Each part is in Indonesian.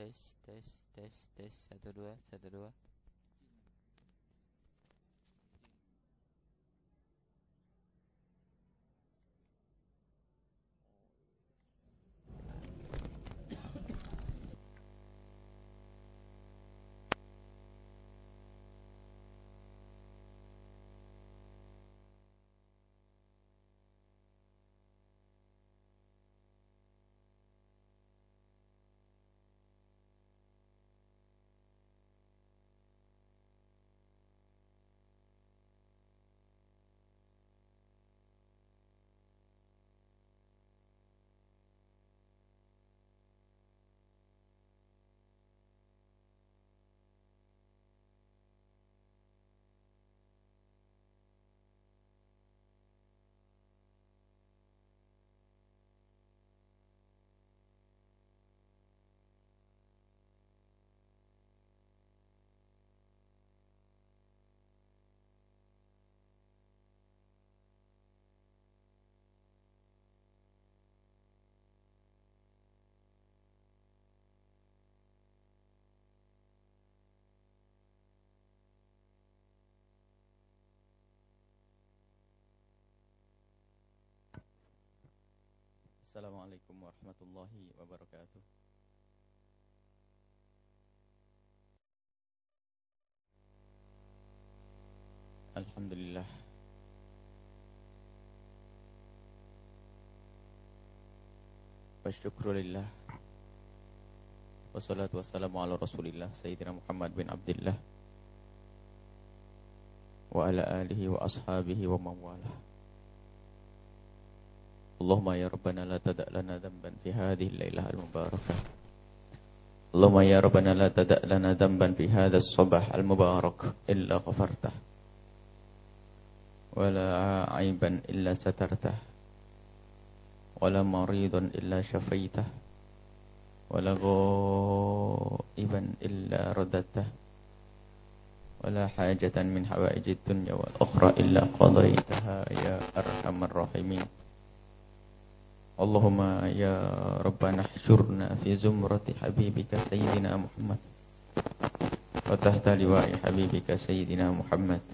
Teste, teste, teste, teste. 102, 102. Assalamualaikum warahmatullahi wabarakatuh Alhamdulillah Wasyukrulillah Wassalatu wassalamu ala rasulillah Sayyidina Muhammad bin Abdullah Wa ala alihi wa ashabihi wa mawalah اللهم يا ربنا لا تدع لنا ذنبا في هذه الليلة المباركة اللهم يا ربنا لا تدع لنا ذنبا في هذا الصباح المبارك إلا غفرته ولا عيبا إلا سترته ولا مريضا إلا شفيته ولا غائبا إلا رددته ولا حاجة من حوائج الدنيا والأخرى إلا قضيتها يا أرحم الراحمين اللهم يا ربنا احشرنا في زمرة حبيبك سيدنا محمد وتحت لواء حبيبك سيدنا محمد.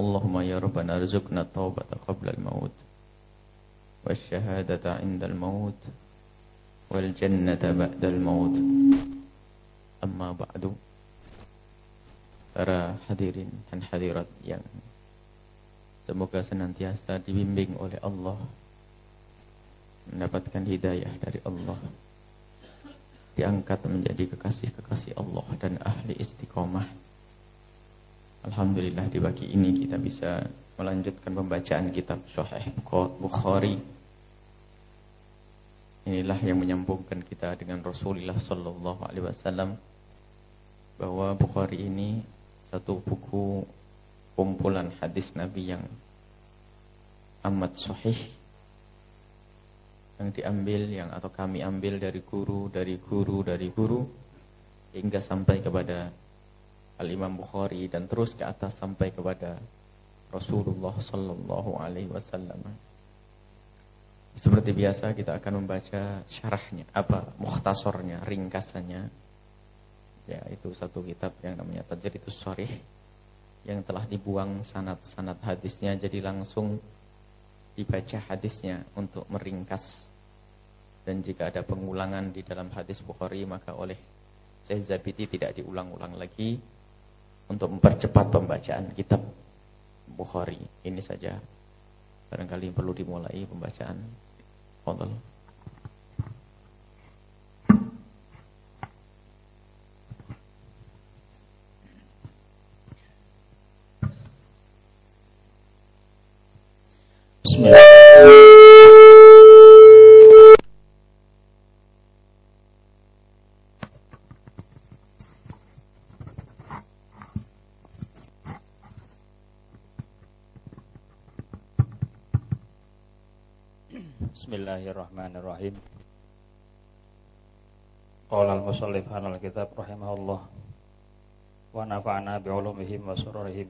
اللهم يا ربنا ارزقنا التوبة قبل الموت والشهادة عند الموت والجنة بعد الموت. أما بعد para hadirin dan hadirat yang semoga senantiasa dibimbing oleh Allah. Mendapatkan hidayah dari Allah. Diangkat menjadi kekasih-kekasih Allah dan ahli istiqomah. Alhamdulillah di pagi ini kita bisa melanjutkan pembacaan kitab Sahih Bukhari. Inilah yang menyambungkan kita dengan Rasulullah sallallahu alaihi wasallam bahwa Bukhari ini satu buku kumpulan hadis Nabi yang amat sahih yang diambil yang atau kami ambil dari guru, dari guru, dari guru hingga sampai kepada Al-Imam Bukhari dan terus ke atas sampai kepada Rasulullah sallallahu alaihi wasallam. Seperti biasa kita akan membaca syarahnya, apa mukhtasornya, ringkasannya. Ya, itu satu kitab yang namanya Tajridus Sharih yang telah dibuang sanad-sanad hadisnya jadi langsung dibaca hadisnya untuk meringkas. Dan jika ada pengulangan di dalam hadis Bukhari maka oleh Syekh Zabidi tidak diulang-ulang lagi untuk mempercepat pembacaan kitab Bukhari. Ini saja. Barangkali perlu dimulai pembacaan. Fadal Bismillahirrahmanirrahim. Qala al-musannif hanal kitab rahimahullah wa nafa'ana bi ulumihim wa sururihim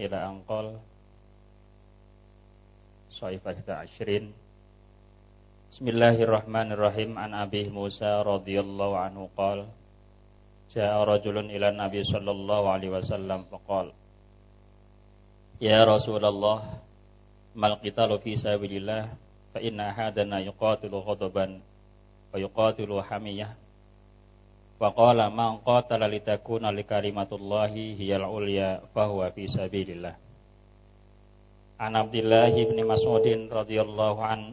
ila anqal saifah ashrin Bismillahirrahmanirrahim. An Abi Musa radhiyallahu anhu qala Ja'a rajulun ila Nabi sallallahu alaihi wasallam faqala Ya Rasulullah mal qitalu fi sabilillah fa inna ahadana yuqatilu ghadaban wa yuqatilu hamiyah wa qala man qatala litakuna likalimatullahi hiyal ulya fahuwa fi sabilillah An Abdullah bin Mas'udin radhiyallahu an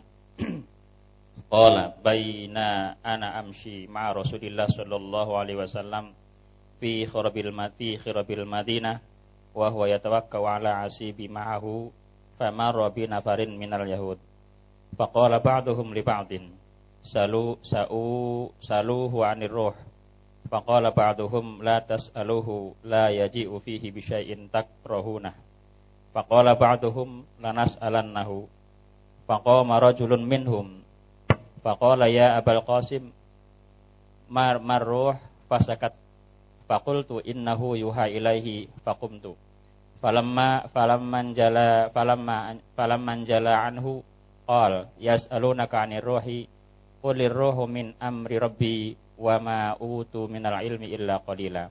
Qala baina ana amshi ma'a Rasulillah sallallahu alaihi wasallam fi khirabil mati khirabil Madinah wa huwa ma'ahu famarra bi nafarin minal yahud faqala ba'duhum li ba'din. Salu sa'u saluhu 'anir ruh. Faqala ba'duhum la tas'aluhu la yaji'u fihi bi syai'in takrahuna. Faqala ba'duhum lanas'alannahu. Faqama rajulun minhum. Faqala ya Abul Qasim mar marruh fasakat. Faqultu innahu yuha ilaihi faqumtu. Falamma falamman jala falamma falamman jala anhu qal yas'alunaka 'anir ruhi qulir ruhu min amri rabbi wa ma utu minal ilmi illa qalila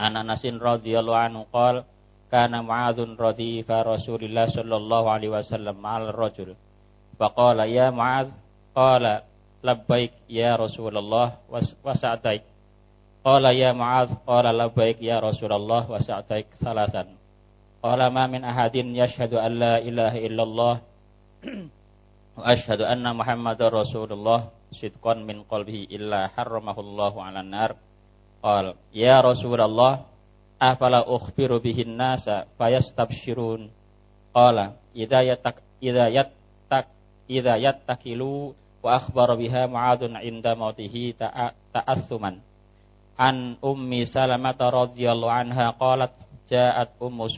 Ana Nasin radhiyallahu anhu qal kana Mu'adzun radifa Rasulillah sallallahu alaihi wasallam ma'al rajul faqala ya Mu'adz Qala labbaik ya Rasulullah wa sa'daik. Qala ya Mu'adz qala labbaik ya Rasulullah wa sa'daik salasan. Qala ma min ahadin yashhadu an la ilaha illallah wa ashhadu anna Muhammadar Rasulullah sidqan min qalbihi illa harramahullahu 'alan nar. Qala ya Rasulullah afala ukhbiru bihin nasa fayastabshirun. Qala idza yatak idza yatak idza yattakilu wa akhbara biha Mu'adzun 'inda mautihi ta'assuman an ummi Salamah radhiyallahu anha qalat ja'at Ummu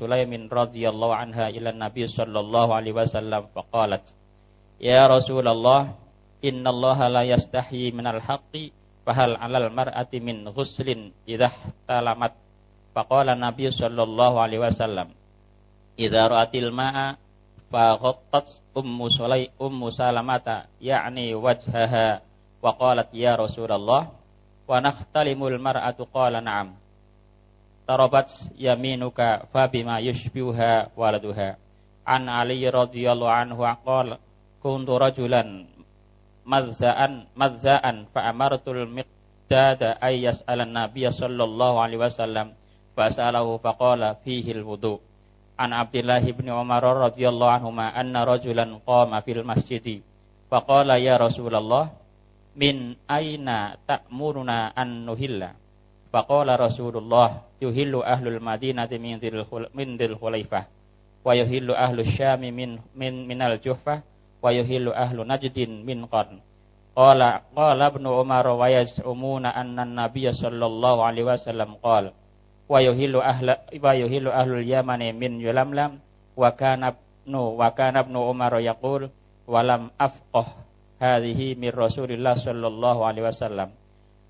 radhiyallahu anha ila Nabi sallallahu alaihi Ya Rasulullah innallaha la yastahi minal haqqi fahal 'alal min ghuslin idha talamat. Faqala Nabi sallallahu alaihi wasallam idza ra'atil ma'a faghattat Ummu Sulai ya Rasulullah wa nakhtalimul mar'atu? Qala tarabat yaminuka fabima yushbiha waladuha. An ali radhiyallahu anhu aqal kuntu rajulan mazzaan mazzaan fa amartul miqdada ay yas'alan nabiyya sallallahu alaihi wasallam fasalahu faqala fihi alwudu an abdillah ibn umar radhiyallahu anhu ma anna rajulan qama fil masjidi. Faqala ya rasulullah min aina ta'muruna an nuhilla? Faqala Rasulullah yuhillu ahlul madinati min dhil min dhil khulaifah wa yuhillu ahlus syami min min minal juhfah wa yuhillu ahlu najdin min qarn. Qala qala ibnu Umar wa yaz'umuna anna an-nabiy sallallahu alaihi wasallam qala wa yuhillu ahla wa yuhillu ahlul yamani min yulamlam wa kana ibnu wa kana ibnu umar yaqul walam afqah hadhihi min Rasulillah sallallahu alaihi wasallam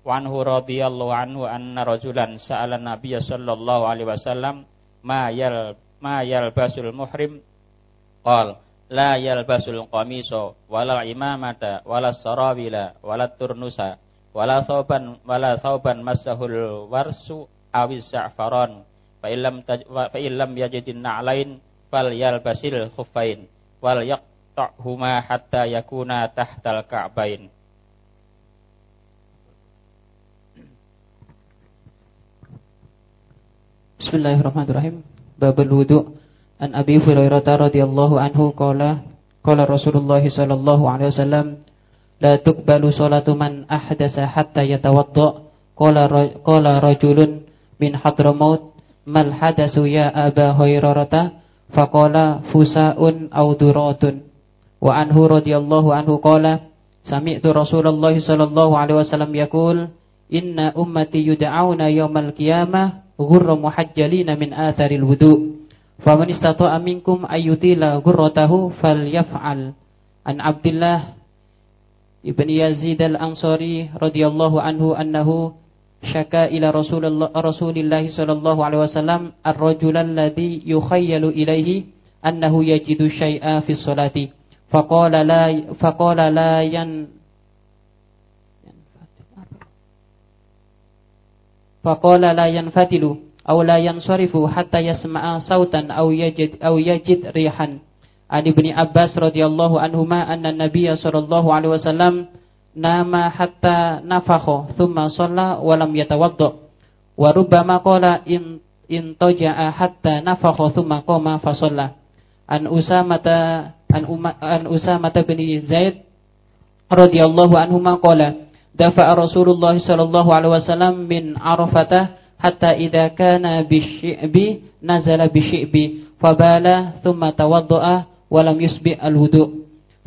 wa anhu radhiyallahu anhu anna rajulan sa'ala nabiyya sallallahu alaihi wasallam ma yal ma yalbasul muhrim? Qal la yalbasul qamisa wala imamata wala sarawila wala turnusa wala thawban wala thawban masahul warsu awis za'faran fa illam fa illam yajidin na'lain fal yalbasil khuffain wal yaqta'huma hatta yakuna tahtal ka'bain Bismillahirrahmanirrahim. Babul wudu an Abi Hurairah radhiyallahu anhu qala qala Rasulullah sallallahu alaihi wasallam la tuqbalu salatu man ahdasa hatta yatawadda. Qala qala rajulun bin Hadramaut mal hadasu ya Aba Hurairah? Faqala fusaun aw duratun. Wa anhu radhiyallahu anhu qala sami'tu Rasulullah sallallahu alaihi wasallam yaqul inna ummati yud'auna yawmal qiyamah ghurra muhajjalina min atharil wudu. Faman istata'a minkum ayyutila ghurratahu falyaf'al. An Abdullah ibn Yazid al-Ansari radhiyallahu anhu annahu syaka ila Rasulullah Rasulillah sallallahu alaihi wasallam ar-rajul alladhi yukhayyalu ilaihi annahu yajidu syai'a fi sholati faqala la faqala la yan faqala la yanfatilu aw la yansarifu hatta yasma'a sautan aw yajid aw yajid rihan. Ali bin Abbas radhiyallahu anhu ma anna Nabiyya sallallahu alaihi wasallam nama hatta nafakho thumma shalla wa lam yatawaddo wa rubbama qala in intaja'a hatta nafakho thumma qama fa shalla. An usamata an, um, an usamata bin Zaid radhiyallahu anhu ma qala dafa'a Rasulullah sallallahu alaihi wasallam min Arafatah hatta ida kana bisyi'bi nazala bisyi'bi fabala thumma tawaddaa wa lam yusbi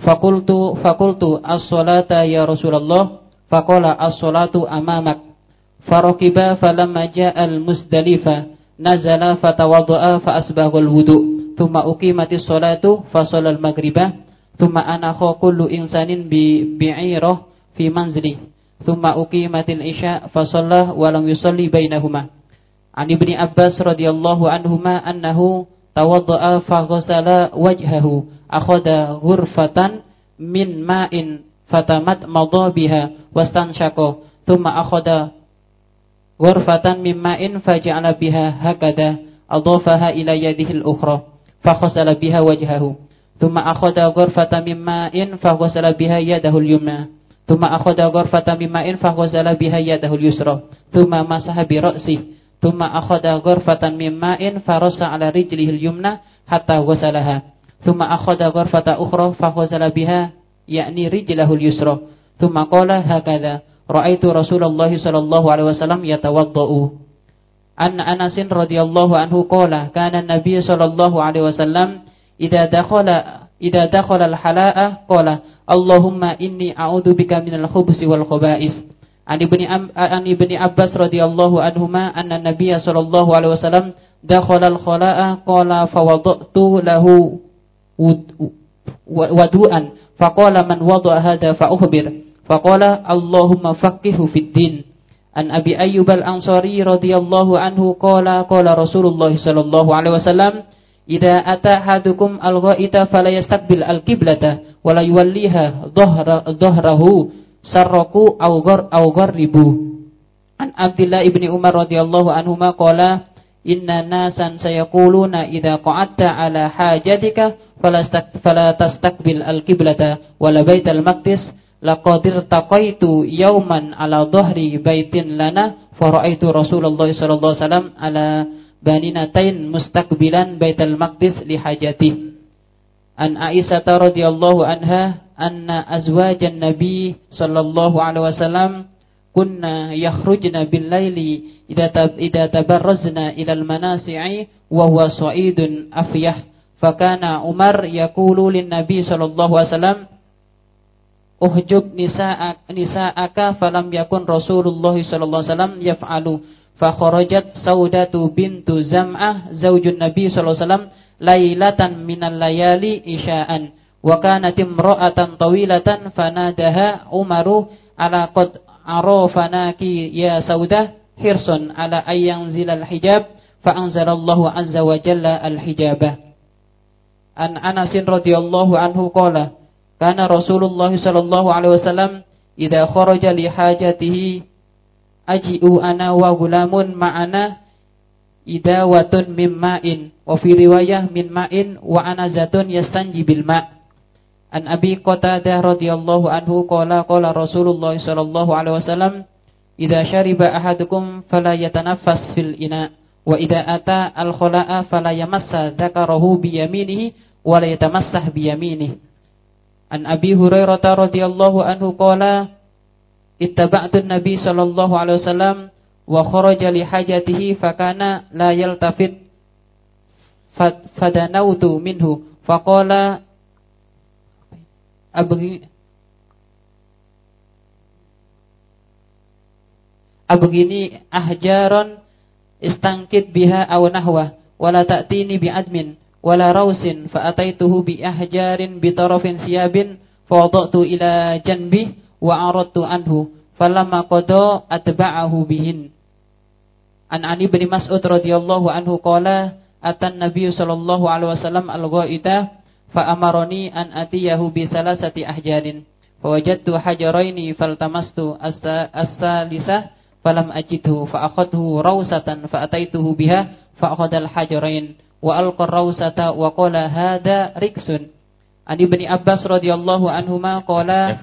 fakultu fakultu as-salata ya Rasulullah. Fakola as-salatu amamak. Farokiba falamaja jaa al-musdalifa nazala fatawaddaa fa asbagha al-wudu. Thumma uqimatis salatu fa sallal maghriba. Thumma ana kullu insanin bi bi'irah fi manzili thumma uqimatil isya fa shalla wa lam yusalli bainahuma. An ibni abbas radhiyallahu anhuma annahu tawaddaa fa ghasala wajhahu akhadha ghurfatan min ma'in fatamat madha biha wastanshaqa thumma akhadha ghurfatan min ma'in faja'ala biha hakada adhafaha ila yadihi al-ukhra fa ghasala biha wajhahu. Thumma akhadha ghurfatan min ma'in fa ghasala biha yadahu al-yumna thumma akhadha ghurfatan min ma'in faghsala biha yadahu al-yusra thumma masaha bi Thumma akhadha ghurfatan min ma'in farasa ala rijlihi al-yumna hatta ghasalaha. Thumma akhadha ghurfata ukhra fa ghasala biha yakni rijlahu al-yusra. Thumma qala hakadha ra'aitu Rasulullah sallallahu alaihi wasallam yatawaddau. An Anas radhiyallahu anhu qala kana an-nabiy sallallahu alaihi wasallam idza dakhala idza dakhala al-hala'ah qala Allahumma inni a'udzu bika minal khubuthi wal khaba'is. An ibni an ibni Abbas radhiyallahu anhuma anna Nabiy sallallahu alaihi wasallam dakhala al-khala'a qala fawadatu lahu wadu'an faqala man wada'a hadha fa ukhbir faqala Allahumma faqihhu fid din An Abi Ayyub al-Ansari radhiyallahu anhu qala qala Rasulullah sallallahu alaihi wasallam Idza ata hadukum al-ghaita fala yastaqbil al-qiblata wa la yuwalliha dhahrahu sarraku awgar awgar ribu. An Abdullah ibni Umar radhiyallahu anhu ma qala inna nasan sayaquluna idza qa'adta ala hajatika fala tastaqbil al-qiblata wala baital maqdis laqadir taqaitu yauman ala dhahri baitin lana faraitu Rasulullah sallallahu alaihi wasallam ala baninatain mustaqbilan baital maqdis li hajati. An Aisyah radhiyallahu anha anna azwajan nabi sallallahu alaihi wasallam kunna yakhrujna bil laili idza idza tabarrazna ila al manasi'i wa huwa sa'idun afyah fakana Umar yaqulu lin nabi sallallahu alaihi wasallam uhjub nisa'ak nisa'aka falam yakun Rasulullah sallallahu alaihi wasallam yaf'alu fa kharajat Saudatu bintu Zam'ah zaujun Nabi sallallahu alaihi wasallam lailatan minal layali isya'an. Wa kanat imra'atan tawilatan fanadaha Umaru ala qad arafanaki ya saudah hirsun ala ayyang zilal hijab fa anzalallahu azza wa an Anas radhiyallahu anhu qala kana Rasulullah sallallahu alaihi wasallam idza kharaja li aji'u ana wa gulamun ma'ana idawatun min ma'in. Wa fi riwayah min ma'in wa anazatun yastanji bil ma' An Abi Qatadah radhiyallahu anhu qala qala Rasulullah sallallahu alaihi wasallam idza syariba ahadukum fala yatanaffas fil ina wa idza ata al khala'a fala yamassa dzakarahu bi yaminihi wa la yatamassah bi yaminihi An Abi Hurairah radhiyallahu anhu qala ittaba'tu an-nabi sallallahu alaihi wasallam wa kharaja li hajatihi fakana la yaltafit fadanautu minhu. Faqala abgi abgini ahjaron istangkit biha aw nahwa wala ta'tini bi admin wala rausin fa ataituhu bi ahjarin bi tarafin siyabin fa wada'tu ila janbi wa aradtu anhu falamma qada atba'ahu bihin. An Ani bin Mas'ud radhiyallahu anhu qala atan Nabi sallallahu alaihi wasallam al-ghaita fa amarani an atiyahu bi salasati ahjarin. Fawajadtu hajaraini faltamastu as-salisa falam ajidhu fa akhadhu rawsatan fa ataituhu biha fa akhadha hajarain. wa alqa rawsata wa qala hadha riksun. Ani bin Abbas radhiyallahu anhuma qala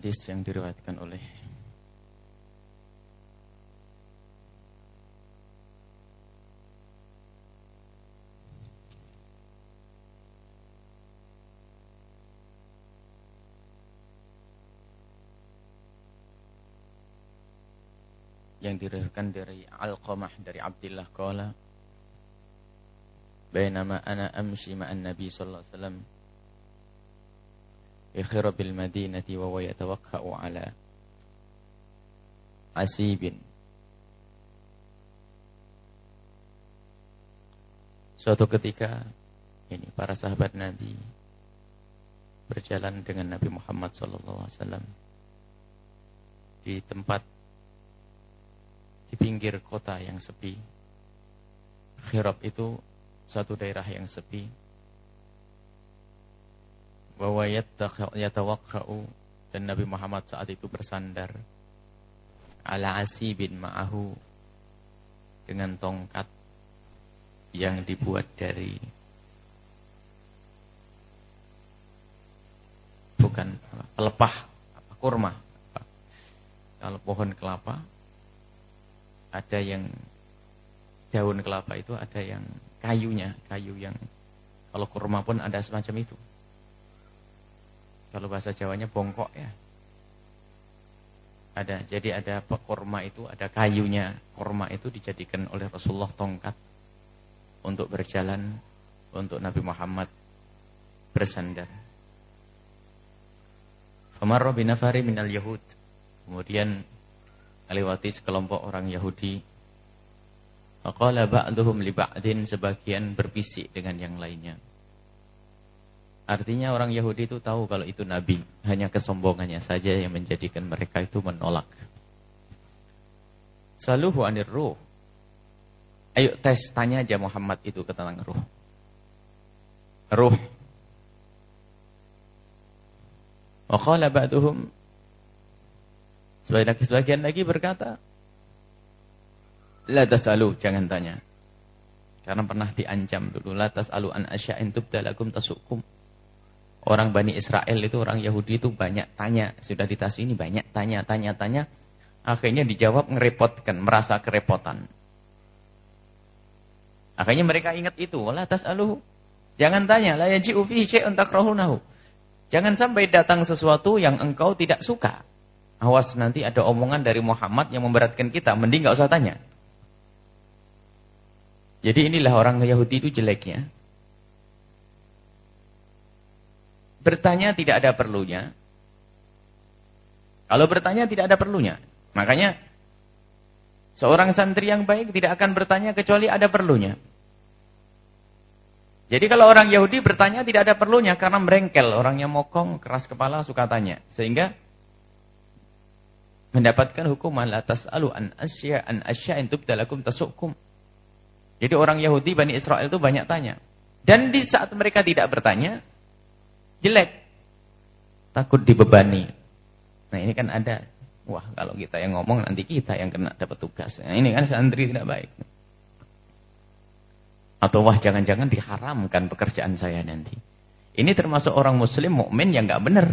Hadis yang diriwayatkan oleh yang diriwayatkan dari Al-Qamah dari Abdullah qala Bainama ana amshi ma'an Nabi sallallahu alaihi wasallam يخر بالمدينة وهو يتوكأ على asibin Suatu ketika ini para sahabat Nabi berjalan dengan Nabi Muhammad SAW di tempat di pinggir kota yang sepi. Khirab itu satu daerah yang sepi bahwa yatawakka'u dan Nabi Muhammad saat itu bersandar ala asibin ma'ahu dengan tongkat yang dibuat dari bukan pelepah kurma kalau pohon kelapa ada yang daun kelapa itu ada yang kayunya kayu yang kalau kurma pun ada semacam itu kalau bahasa Jawanya bongkok ya. Ada. Jadi ada korma itu, ada kayunya. Korma itu dijadikan oleh Rasulullah tongkat untuk berjalan untuk Nabi Muhammad bersandar. Famarra binafari minal Yahud. Kemudian melewati sekelompok orang Yahudi. Faqala ba'duhum li ba'din sebagian berbisik dengan yang lainnya. Artinya orang Yahudi itu tahu kalau itu Nabi. Hanya kesombongannya saja yang menjadikan mereka itu menolak. Saluhu anir ruh. Ayo tes, tanya aja Muhammad itu tentang ruh. Ruh. Wa qala ba'duhum. Sebagian, sebagian lagi berkata. La tasalu, jangan tanya. Karena pernah diancam dulu. La tasalu an asya'in tubdalakum tasukum. Orang Bani Israel itu, orang Yahudi itu banyak tanya. Sudah ditas ini banyak tanya, tanya, tanya. Akhirnya dijawab ngerepotkan, merasa kerepotan. Akhirnya mereka ingat itu. Wala tas'aluhu. Jangan tanya. La yaji'u fihi syai'un takrahunahu. Jangan sampai datang sesuatu yang engkau tidak suka. Awas nanti ada omongan dari Muhammad yang memberatkan kita. Mending gak usah tanya. Jadi inilah orang Yahudi itu jeleknya. Bertanya tidak ada perlunya. Kalau bertanya tidak ada perlunya. Makanya seorang santri yang baik tidak akan bertanya kecuali ada perlunya. Jadi kalau orang Yahudi bertanya tidak ada perlunya karena merengkel. Orangnya mokong, keras kepala, suka tanya. Sehingga mendapatkan hukuman atas alu an asya an asya'in tubdalakum tasukum. Jadi orang Yahudi Bani Israel itu banyak tanya. Dan di saat mereka tidak bertanya, jelek. Takut dibebani. Nah ini kan ada. Wah kalau kita yang ngomong nanti kita yang kena dapat tugas. Nah, ini kan santri tidak baik. Atau wah jangan-jangan diharamkan pekerjaan saya nanti. Ini termasuk orang muslim mukmin yang nggak benar.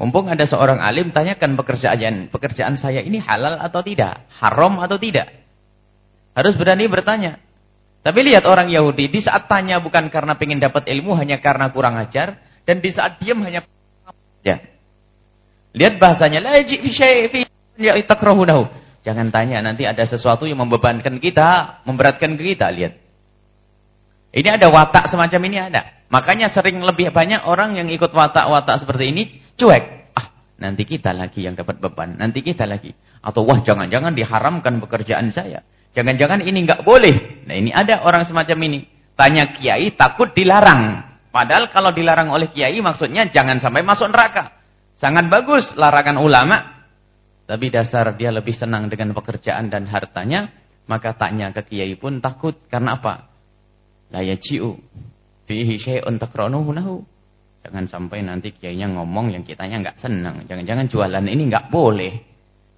Mumpung ada seorang alim tanyakan pekerjaan pekerjaan saya ini halal atau tidak, haram atau tidak. Harus berani bertanya. Tapi lihat orang Yahudi, di saat tanya bukan karena pengen dapat ilmu, hanya karena kurang ajar. Dan di saat diam hanya... Ya. Lihat bahasanya. La fi syai'i Jangan tanya, nanti ada sesuatu yang membebankan kita, memberatkan kita. Lihat. Ini ada watak semacam ini ada. Makanya sering lebih banyak orang yang ikut watak-watak seperti ini, cuek. Ah, nanti kita lagi yang dapat beban. Nanti kita lagi. Atau wah jangan-jangan diharamkan pekerjaan saya. Jangan-jangan ini nggak boleh. Nah ini ada orang semacam ini. Tanya kiai takut dilarang. Padahal kalau dilarang oleh kiai maksudnya jangan sampai masuk neraka. Sangat bagus larangan ulama. Tapi dasar dia lebih senang dengan pekerjaan dan hartanya. Maka tanya ke kiai pun takut. Karena apa? La yaji'u. Fihi syai'un takranuhu lahu. Jangan sampai nanti kiainya ngomong yang kitanya nggak senang. Jangan-jangan jualan ini nggak boleh.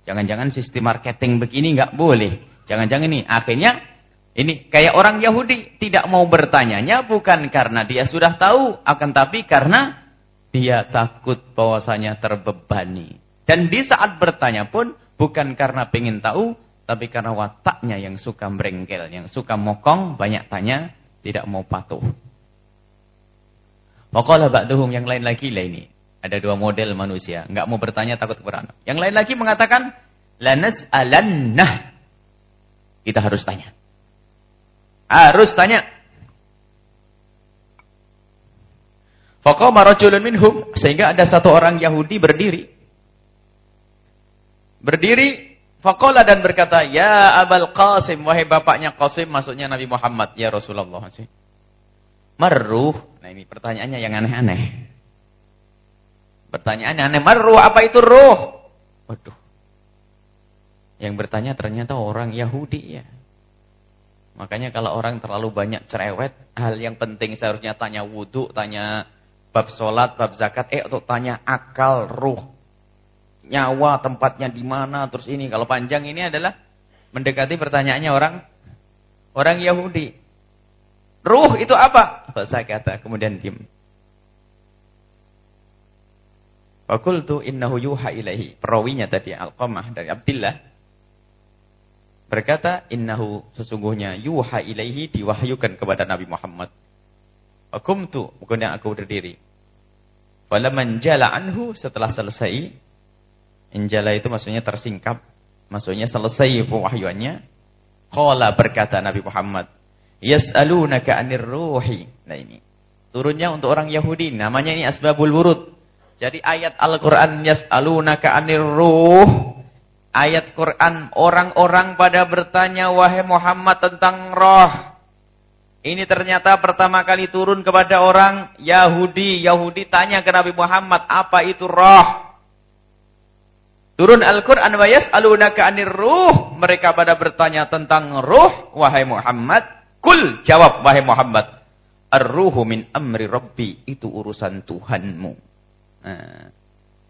Jangan-jangan sistem marketing begini nggak boleh. Jangan-jangan ini akhirnya ini kayak orang Yahudi tidak mau bertanyanya bukan karena dia sudah tahu akan tapi karena dia takut bahwasanya terbebani. Dan di saat bertanya pun bukan karena pengen tahu tapi karena wataknya yang suka merengkel, yang suka mokong, banyak tanya, tidak mau patuh. Waqala ba'duhum yang lain lagi lah ini. Ada dua model manusia, enggak mau bertanya takut keberan. Yang lain lagi mengatakan lanas alannah kita harus tanya. Harus tanya. Faqama rajulun minhum sehingga ada satu orang Yahudi berdiri. Berdiri faqala dan berkata, "Ya Abul Qasim, wahai bapaknya Qasim," maksudnya Nabi Muhammad, ya Rasulullah. Marruh. Nah, ini pertanyaannya yang aneh-aneh. Pertanyaannya aneh, marruh apa itu ruh? Waduh. Yang bertanya ternyata orang Yahudi ya. Makanya kalau orang terlalu banyak cerewet, hal yang penting seharusnya tanya wudhu, tanya bab sholat, bab zakat, eh untuk tanya akal, ruh, nyawa, tempatnya di mana, terus ini. Kalau panjang ini adalah mendekati pertanyaannya orang orang Yahudi. Ruh itu apa? Bahasa kata, kemudian diam. Fakultu innahu yuha ilaihi. Perawinya tadi Al-Qamah dari Abdillah berkata innahu sesungguhnya yuha ilaihi diwahyukan kepada Nabi Muhammad. Akumtu kemudian aku berdiri. Falamman jala anhu setelah selesai injala itu maksudnya tersingkap, maksudnya selesai pewahyuannya. Qala berkata Nabi Muhammad, yas'alunaka 'anir ruhi. Nah ini. Turunnya untuk orang Yahudi, namanya ini asbabul wurud. Jadi ayat Al-Qur'an yas'alunaka 'anir ruh ayat Quran orang-orang pada bertanya wahai Muhammad tentang roh. Ini ternyata pertama kali turun kepada orang Yahudi. Yahudi tanya ke Nabi Muhammad, apa itu roh? Turun Al-Quran wa yas'alunaka anir ruh. Mereka pada bertanya tentang ruh. Wahai Muhammad. Kul jawab wahai Muhammad. Ar-ruhu min amri rabbi. Itu urusan Tuhanmu. Nah,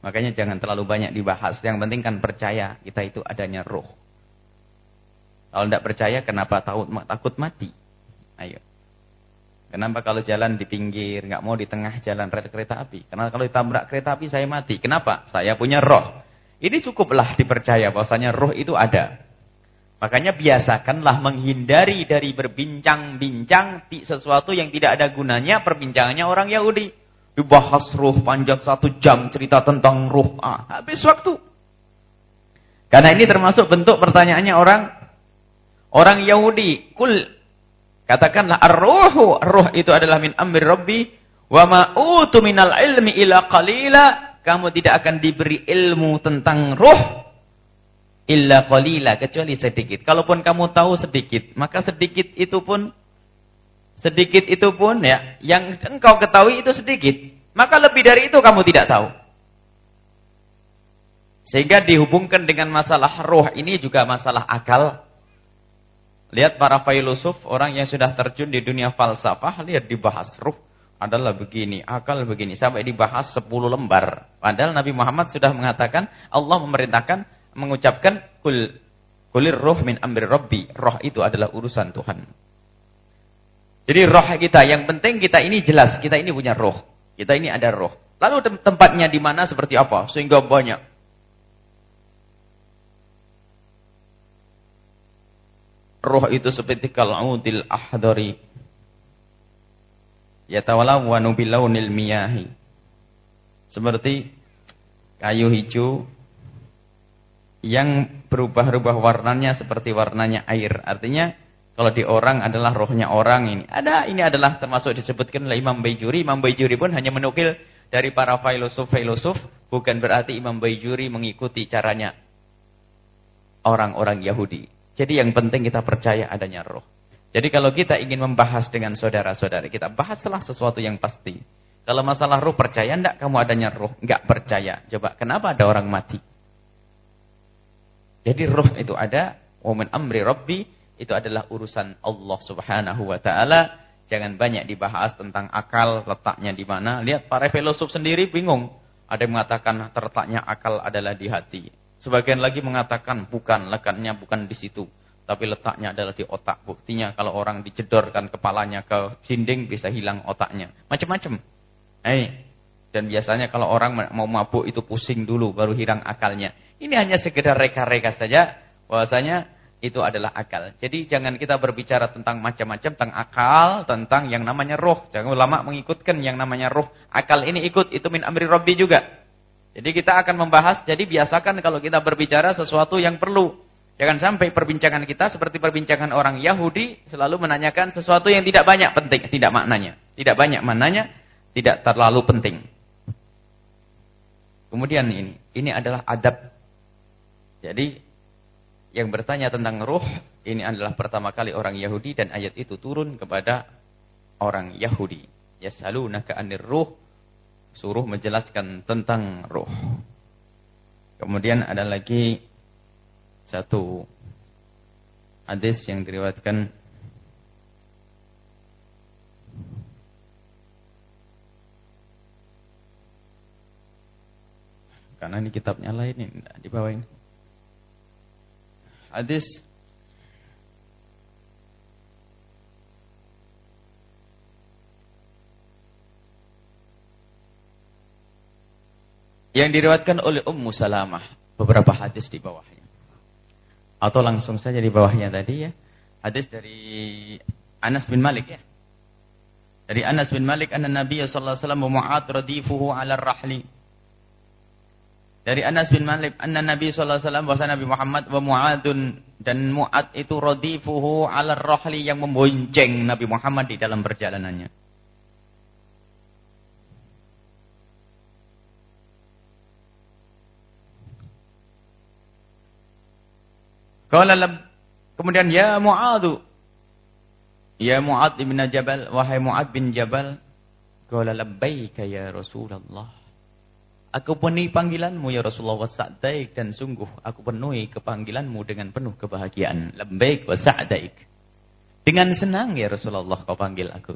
Makanya jangan terlalu banyak dibahas. Yang penting kan percaya kita itu adanya roh. Kalau tidak percaya kenapa takut, takut mati? Ayo. Kenapa kalau jalan di pinggir, nggak mau di tengah jalan kereta api? Karena kalau ditabrak kereta api saya mati. Kenapa? Saya punya roh. Ini cukuplah dipercaya bahwasanya roh itu ada. Makanya biasakanlah menghindari dari berbincang-bincang sesuatu yang tidak ada gunanya perbincangannya orang Yahudi. Dibahas ruh panjang satu jam cerita tentang ruh. Ah, habis waktu. Karena ini termasuk bentuk pertanyaannya orang orang Yahudi. Kul katakanlah ar-ruhu, ruh itu adalah min amri rabbi wa ma utu minal ilmi ila qalila. Kamu tidak akan diberi ilmu tentang ruh illa qalila kecuali sedikit. Kalaupun kamu tahu sedikit, maka sedikit itu pun Sedikit itu pun ya, yang engkau ketahui itu sedikit. Maka lebih dari itu kamu tidak tahu. Sehingga dihubungkan dengan masalah roh ini juga masalah akal. Lihat para filosof, orang yang sudah terjun di dunia falsafah, lihat dibahas roh adalah begini, akal begini. Sampai dibahas 10 lembar. Padahal Nabi Muhammad sudah mengatakan, Allah memerintahkan, mengucapkan, Kul, kulir roh min amri rabbi. Roh itu adalah urusan Tuhan. Jadi roh kita, yang penting kita ini jelas, kita ini punya roh. Kita ini ada roh. Lalu tempatnya di mana seperti apa? Sehingga banyak. roh itu seperti kal'udil ahdari. Yatawalawanu bilaunil miyahi. Seperti kayu hijau yang berubah-ubah warnanya seperti warnanya air. Artinya kalau di orang adalah rohnya orang ini. Ada ini adalah termasuk disebutkan oleh Imam Bayjuri. Imam Bayjuri pun hanya menukil dari para filosof-filosof. Bukan berarti Imam Bayjuri mengikuti caranya orang-orang Yahudi. Jadi yang penting kita percaya adanya roh. Jadi kalau kita ingin membahas dengan saudara-saudara kita, bahaslah sesuatu yang pasti. Kalau masalah roh percaya enggak kamu adanya roh? Enggak percaya. Coba kenapa ada orang mati? Jadi roh itu ada. Wa amri rabbi itu adalah urusan Allah Subhanahu wa taala. Jangan banyak dibahas tentang akal, letaknya di mana. Lihat para filosof sendiri bingung. Ada yang mengatakan terletaknya akal adalah di hati. Sebagian lagi mengatakan bukan, letaknya bukan di situ. Tapi letaknya adalah di otak. Buktinya kalau orang dijedorkan kepalanya ke dinding bisa hilang otaknya. Macam-macam. Eh, dan biasanya kalau orang mau mabuk itu pusing dulu baru hilang akalnya. Ini hanya sekedar reka-reka saja bahwasanya itu adalah akal. Jadi jangan kita berbicara tentang macam-macam tentang akal, tentang yang namanya roh. Jangan ulama mengikutkan yang namanya roh. Akal ini ikut itu min amri rabbi juga. Jadi kita akan membahas, jadi biasakan kalau kita berbicara sesuatu yang perlu. Jangan sampai perbincangan kita seperti perbincangan orang Yahudi selalu menanyakan sesuatu yang tidak banyak penting, tidak maknanya. Tidak banyak maknanya, tidak terlalu penting. Kemudian ini, ini adalah adab. Jadi yang bertanya tentang ruh, ini adalah pertama kali orang Yahudi dan ayat itu turun kepada orang Yahudi. Yasalunaka anir ruh suruh menjelaskan tentang roh. Kemudian ada lagi satu hadis yang diriwayatkan karena ini kitabnya lain ini di bawah ini. Hadis Yang diriwatkan oleh Ummu Salamah. Beberapa hadis di bawahnya. Atau langsung saja di bawahnya tadi ya. Hadis dari Anas bin Malik ya. Dari Anas bin Malik anna Nabi sallallahu alaihi wasallam mu'ad radifuhu 'ala rahli. Dari Anas bin Malik anna Nabi sallallahu alaihi wasallam bahwa Nabi Muhammad wa Mu'adun dan Mu'ad itu radifuhu 'ala rahli yang membonceng Nabi Muhammad di dalam perjalanannya. Qala kemudian ya Mu'adz. Ya Mu'adz bin Jabal, wahai Mu'adz bin Jabal, qala labbaika ya Rasulullah. Aku penuhi panggilanmu ya Rasulullah wa sa'daik dan sungguh aku penuhi kepanggilanmu dengan penuh kebahagiaan. Labbaik wa sa'daik. Dengan senang ya Rasulullah kau panggil aku.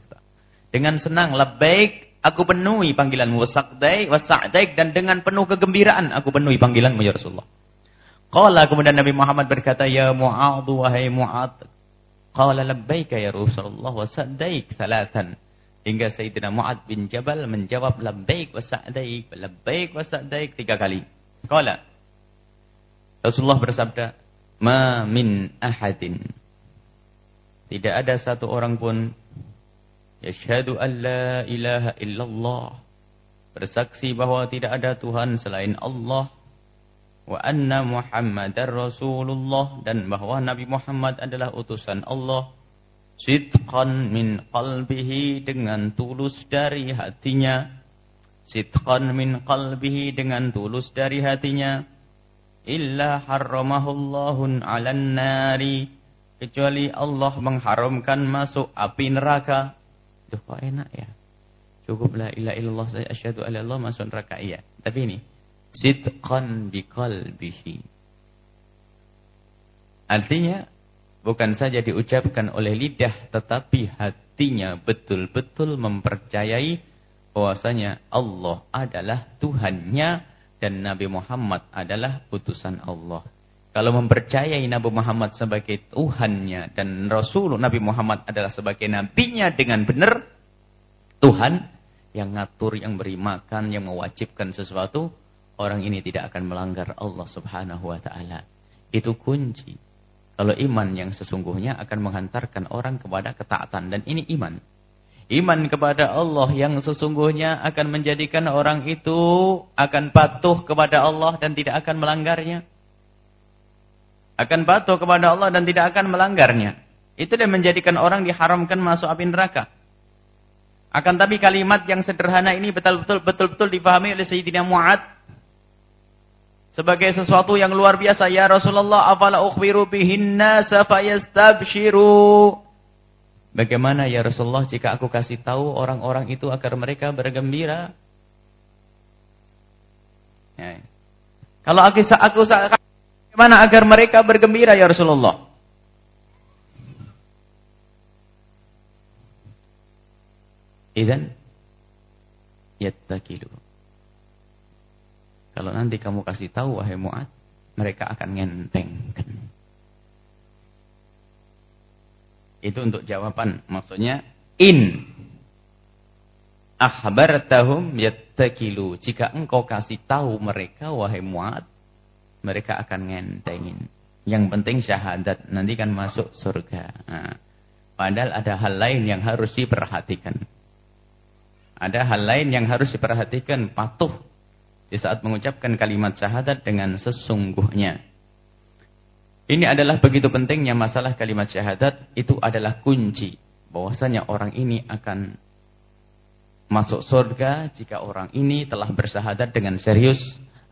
Dengan senang labbaik aku penuhi panggilanmu wa sa'daik wa sa'daik dan dengan penuh kegembiraan aku penuhi panggilanmu ya Rasulullah. Qala kemudian Nabi Muhammad berkata, "Ya Mu'adh wahai Mu'adh." Qala labbaika ya Rasulullah wa sa'daik thalathan. Hingga Sayyidina Mu'adh bin Jabal menjawab labbaik wa sa'daik, labbaik wa sa'daik tiga kali. Qala Rasulullah bersabda, "Ma min ahadin." Tidak ada satu orang pun yashhadu an la ilaha illallah bersaksi bahwa tidak ada Tuhan selain Allah wa anna Muhammadar Rasulullah dan bahwa Nabi Muhammad adalah utusan Allah sidqan min qalbihi dengan tulus dari hatinya. Sidqan min qalbihi dengan tulus dari hatinya. Illa harramahullahu 'alan nari. Kecuali Allah mengharamkan masuk api neraka. Itu kok enak ya? Cukup la illallah saya Allah masuk neraka iya. Tapi ini sidqan biqalbihi. Artinya bukan saja diucapkan oleh lidah tetapi hatinya betul-betul mempercayai bahwasanya Allah adalah Tuhannya dan Nabi Muhammad adalah utusan Allah. Kalau mempercayai Nabi Muhammad sebagai Tuhannya dan Rasul Nabi Muhammad adalah sebagai nabinya dengan benar, Tuhan yang ngatur, yang beri makan, yang mewajibkan sesuatu, orang ini tidak akan melanggar Allah Subhanahu wa taala. Itu kunci. Kalau iman yang sesungguhnya akan menghantarkan orang kepada ketaatan. Dan ini iman. Iman kepada Allah yang sesungguhnya akan menjadikan orang itu akan patuh kepada Allah dan tidak akan melanggarnya. Akan patuh kepada Allah dan tidak akan melanggarnya. Itu yang menjadikan orang diharamkan masuk api neraka. Akan tapi kalimat yang sederhana ini betul-betul betul-betul dipahami oleh Sayyidina Mu'ad sebagai sesuatu yang luar biasa. Ya Rasulullah, afala ukhbiru bihin nasa fayastabshiru. Bagaimana ya Rasulullah jika aku kasih tahu orang-orang itu agar mereka bergembira? Ya. Kalau aku aku bagaimana agar mereka bergembira ya Rasulullah? Idan yattakilu. Kalau nanti kamu kasih tahu wahai Mu'ad, mereka akan ngentengkan. Itu untuk jawaban. Maksudnya in akhbartahum yattakilu. Jika engkau kasih tahu mereka wahai Muad, mereka akan ngentengin. Yang penting syahadat, nanti kan masuk surga. Nah, padahal ada hal lain yang harus diperhatikan. Ada hal lain yang harus diperhatikan, patuh di saat mengucapkan kalimat syahadat dengan sesungguhnya. Ini adalah begitu pentingnya masalah kalimat syahadat. Itu adalah kunci. Bahwasanya orang ini akan masuk surga jika orang ini telah bersahadat dengan serius.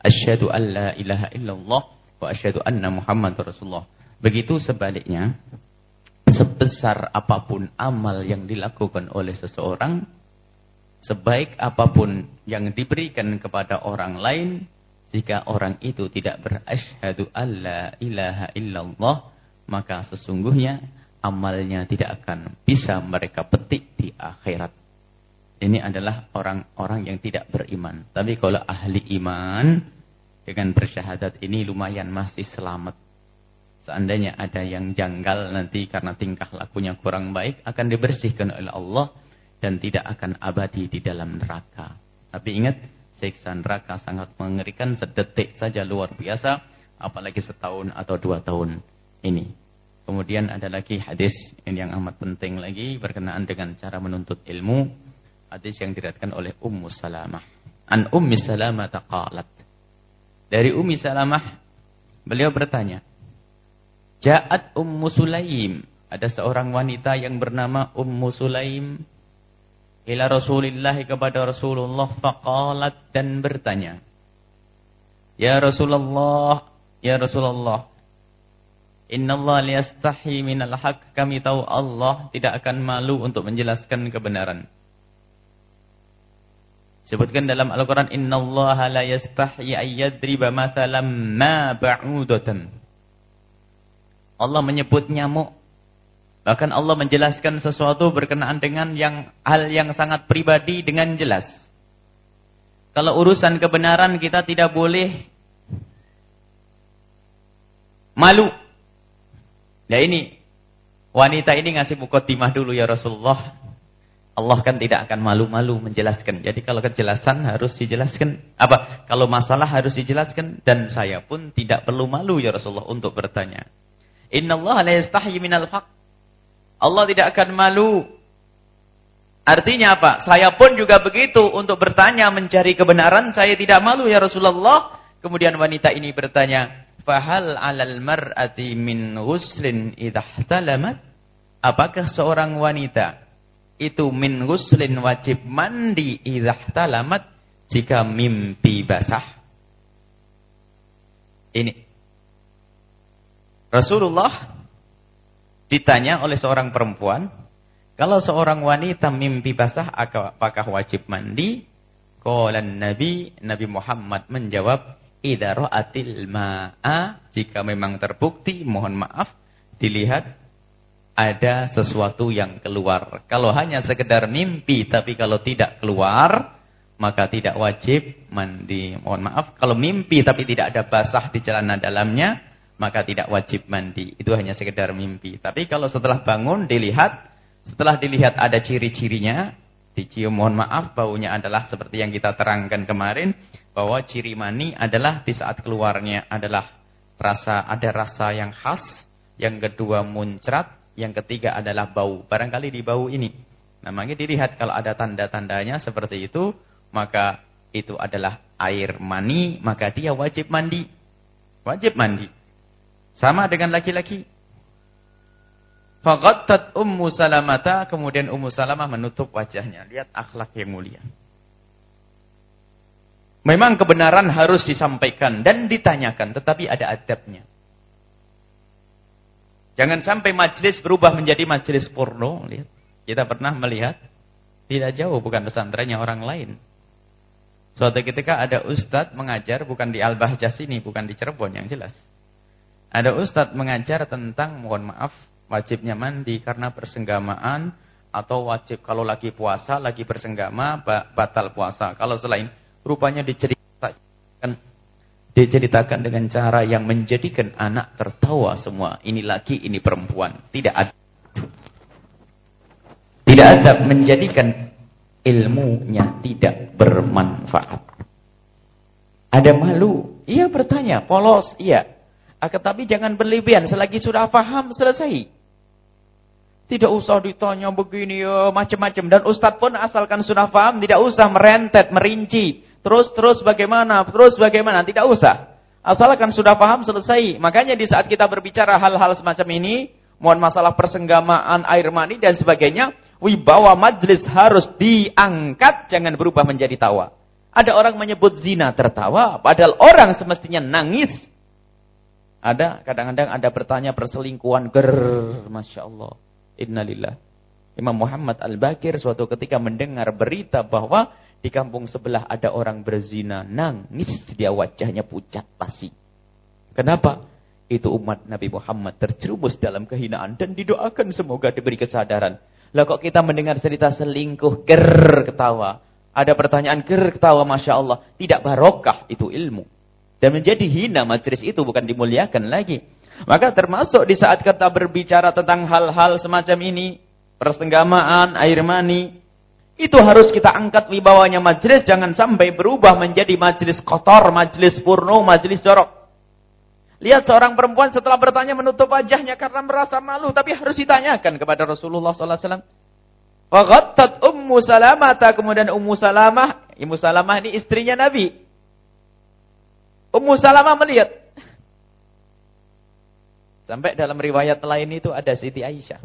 Asyhadu an la ilaha illallah wa asyhadu anna Muhammad Rasulullah. Begitu sebaliknya, sebesar apa pun amal yang dilakukan oleh seseorang, sebaik apa pun yang diberikan kepada orang lain, jika orang itu tidak berasyhadu alla ilaha illallah, maka sesungguhnya amalnya tidak akan bisa mereka petik di akhirat. Ini adalah orang-orang yang tidak beriman. Tapi kalau ahli iman, dengan bersyahadat ini lumayan masih selamat. Seandainya ada yang janggal nanti karena tingkah lakunya kurang baik, akan dibersihkan oleh Allah dan tidak akan abadi di dalam neraka. Tapi ingat, siksa neraka sangat mengerikan sedetik saja luar biasa apalagi setahun atau dua tahun ini. Kemudian ada lagi hadis yang amat penting lagi berkenaan dengan cara menuntut ilmu. Hadis yang diriatkan oleh Ummu Salamah. An Ummi Salamah taqalat. Dari Ummi Salamah beliau bertanya Ja'at Ummu Sulaim? Ada seorang wanita yang bernama Ummu Sulaim ila Rasulillah kepada Rasulullah faqalat dan bertanya Ya Rasulullah ya Rasulullah Innallaha liyastahi minal haq. Kami tahu Allah tidak akan malu untuk menjelaskan kebenaran. Sebutkan dalam Al-Quran Innallaha la yastahi ayyadriba mathalam ma ba'udatan. Allah menyebut nyamuk Bahkan Allah menjelaskan sesuatu berkenaan dengan yang hal yang sangat pribadi dengan jelas. Kalau urusan kebenaran kita tidak boleh malu. Ya ini wanita ini ngasih mukotimah dulu ya Rasulullah. Allah kan tidak akan malu-malu menjelaskan. Jadi kalau kejelasan harus dijelaskan. Apa? Kalau masalah harus dijelaskan. Dan saya pun tidak perlu malu ya Rasulullah untuk bertanya. Inna Allah la yastahyi minal haq. Allah tidak akan malu. Artinya apa? Saya pun juga begitu untuk bertanya mencari kebenaran. Saya tidak malu ya Rasulullah. Kemudian wanita ini bertanya, "Fahal 'alal mar'ati min ghuslin idhah talamat?" Apakah seorang wanita itu min ghuslin wajib mandi idhah talamat jika mimpi basah? Ini Rasulullah Ditanya oleh seorang perempuan, kalau seorang wanita mimpi basah apakah wajib mandi? Qalan Nabi Nabi Muhammad menjawab, "Idza ra'atil ma'a" jika memang terbukti, mohon maaf, dilihat ada sesuatu yang keluar. Kalau hanya sekedar mimpi tapi kalau tidak keluar, maka tidak wajib mandi. Mohon maaf, kalau mimpi tapi tidak ada basah di celana dalamnya, maka tidak wajib mandi. Itu hanya sekedar mimpi. Tapi kalau setelah bangun dilihat, setelah dilihat ada ciri-cirinya, dicium mohon maaf baunya adalah seperti yang kita terangkan kemarin bahwa ciri mani adalah di saat keluarnya adalah rasa ada rasa yang khas, yang kedua muncrat, yang ketiga adalah bau. Barangkali di bau ini. Namanya dilihat kalau ada tanda-tandanya seperti itu, maka itu adalah air mani, maka dia wajib mandi. Wajib mandi. Sama dengan laki-laki. Faghattat Ummu Salamata, kemudian Ummu Salamah menutup wajahnya. Lihat akhlak yang mulia. Memang kebenaran harus disampaikan dan ditanyakan, tetapi ada adabnya. Jangan sampai majlis berubah menjadi majlis porno. Lihat. Kita pernah melihat, tidak jauh bukan pesantrennya orang lain. Suatu ketika ada ustadz mengajar, bukan di Al-Bahjas ini, bukan di Cirebon yang jelas. Ada ustadz mengajar tentang, mohon maaf, wajibnya mandi karena persenggamaan, atau wajib kalau lagi puasa, lagi bersenggama, batal puasa. Kalau selain rupanya diceritakan diceritakan dengan cara yang menjadikan anak tertawa semua. Ini laki, ini perempuan. Tidak ada. Tidak ada menjadikan ilmunya tidak bermanfaat. Ada malu. Iya bertanya, polos, iya. Akan tapi jangan berlebihan, selagi sudah paham, selesai. Tidak usah ditanya begini, ya, macam-macam. Dan ustadz pun asalkan sudah paham, tidak usah merentet, merinci. Terus, terus bagaimana, terus bagaimana, tidak usah. Asalkan sudah paham, selesai. Makanya di saat kita berbicara hal-hal semacam ini, mohon masalah persenggamaan, air mani, dan sebagainya, wibawa majlis harus diangkat, jangan berubah menjadi tawa. Ada orang menyebut zina tertawa, padahal orang semestinya nangis. Ada, kadang-kadang ada bertanya perselingkuhan, ger, Masya Allah. Innalillah. Imam Muhammad Al-Bakir suatu ketika mendengar berita bahwa di kampung sebelah ada orang berzina, nangis dia wajahnya pucat pasi. Kenapa? Itu umat Nabi Muhammad terjerumus dalam kehinaan dan didoakan semoga diberi kesadaran. Lah kok kita mendengar cerita selingkuh, ger ketawa. Ada pertanyaan ger ketawa, Masya Allah. Tidak barokah itu ilmu. Dan menjadi hina majelis itu bukan dimuliakan lagi. Maka termasuk di saat kita berbicara tentang hal-hal semacam ini. Persenggamaan, air mani. Itu harus kita angkat wibawanya majlis. Jangan sampai berubah menjadi majlis kotor, majlis purno, majlis jorok. Lihat seorang perempuan setelah bertanya menutup wajahnya karena merasa malu. Tapi harus ditanyakan kepada Rasulullah SAW. Faghattat Ummu Salamah. Kemudian Ummu Salamah. Ummu Salamah ini istrinya Nabi. Ummu Salamah melihat. Sampai dalam riwayat lain itu ada Siti Aisyah.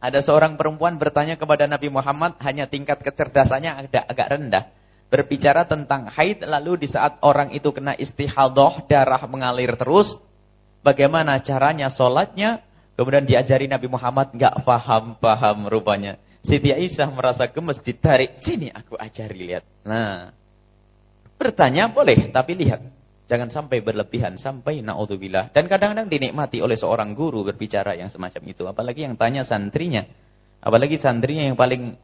Ada seorang perempuan bertanya kepada Nabi Muhammad, hanya tingkat kecerdasannya agak, agak rendah. Berbicara tentang haid, lalu di saat orang itu kena istihadoh, darah mengalir terus. Bagaimana caranya sholatnya? Kemudian diajari Nabi Muhammad, nggak paham-paham rupanya. Siti Aisyah merasa gemes, ditarik. Sini aku ajari, lihat. Nah, bertanya boleh, tapi lihat. Jangan sampai berlebihan, sampai na'udzubillah. Dan kadang-kadang dinikmati oleh seorang guru berbicara yang semacam itu. Apalagi yang tanya santrinya. Apalagi santrinya yang paling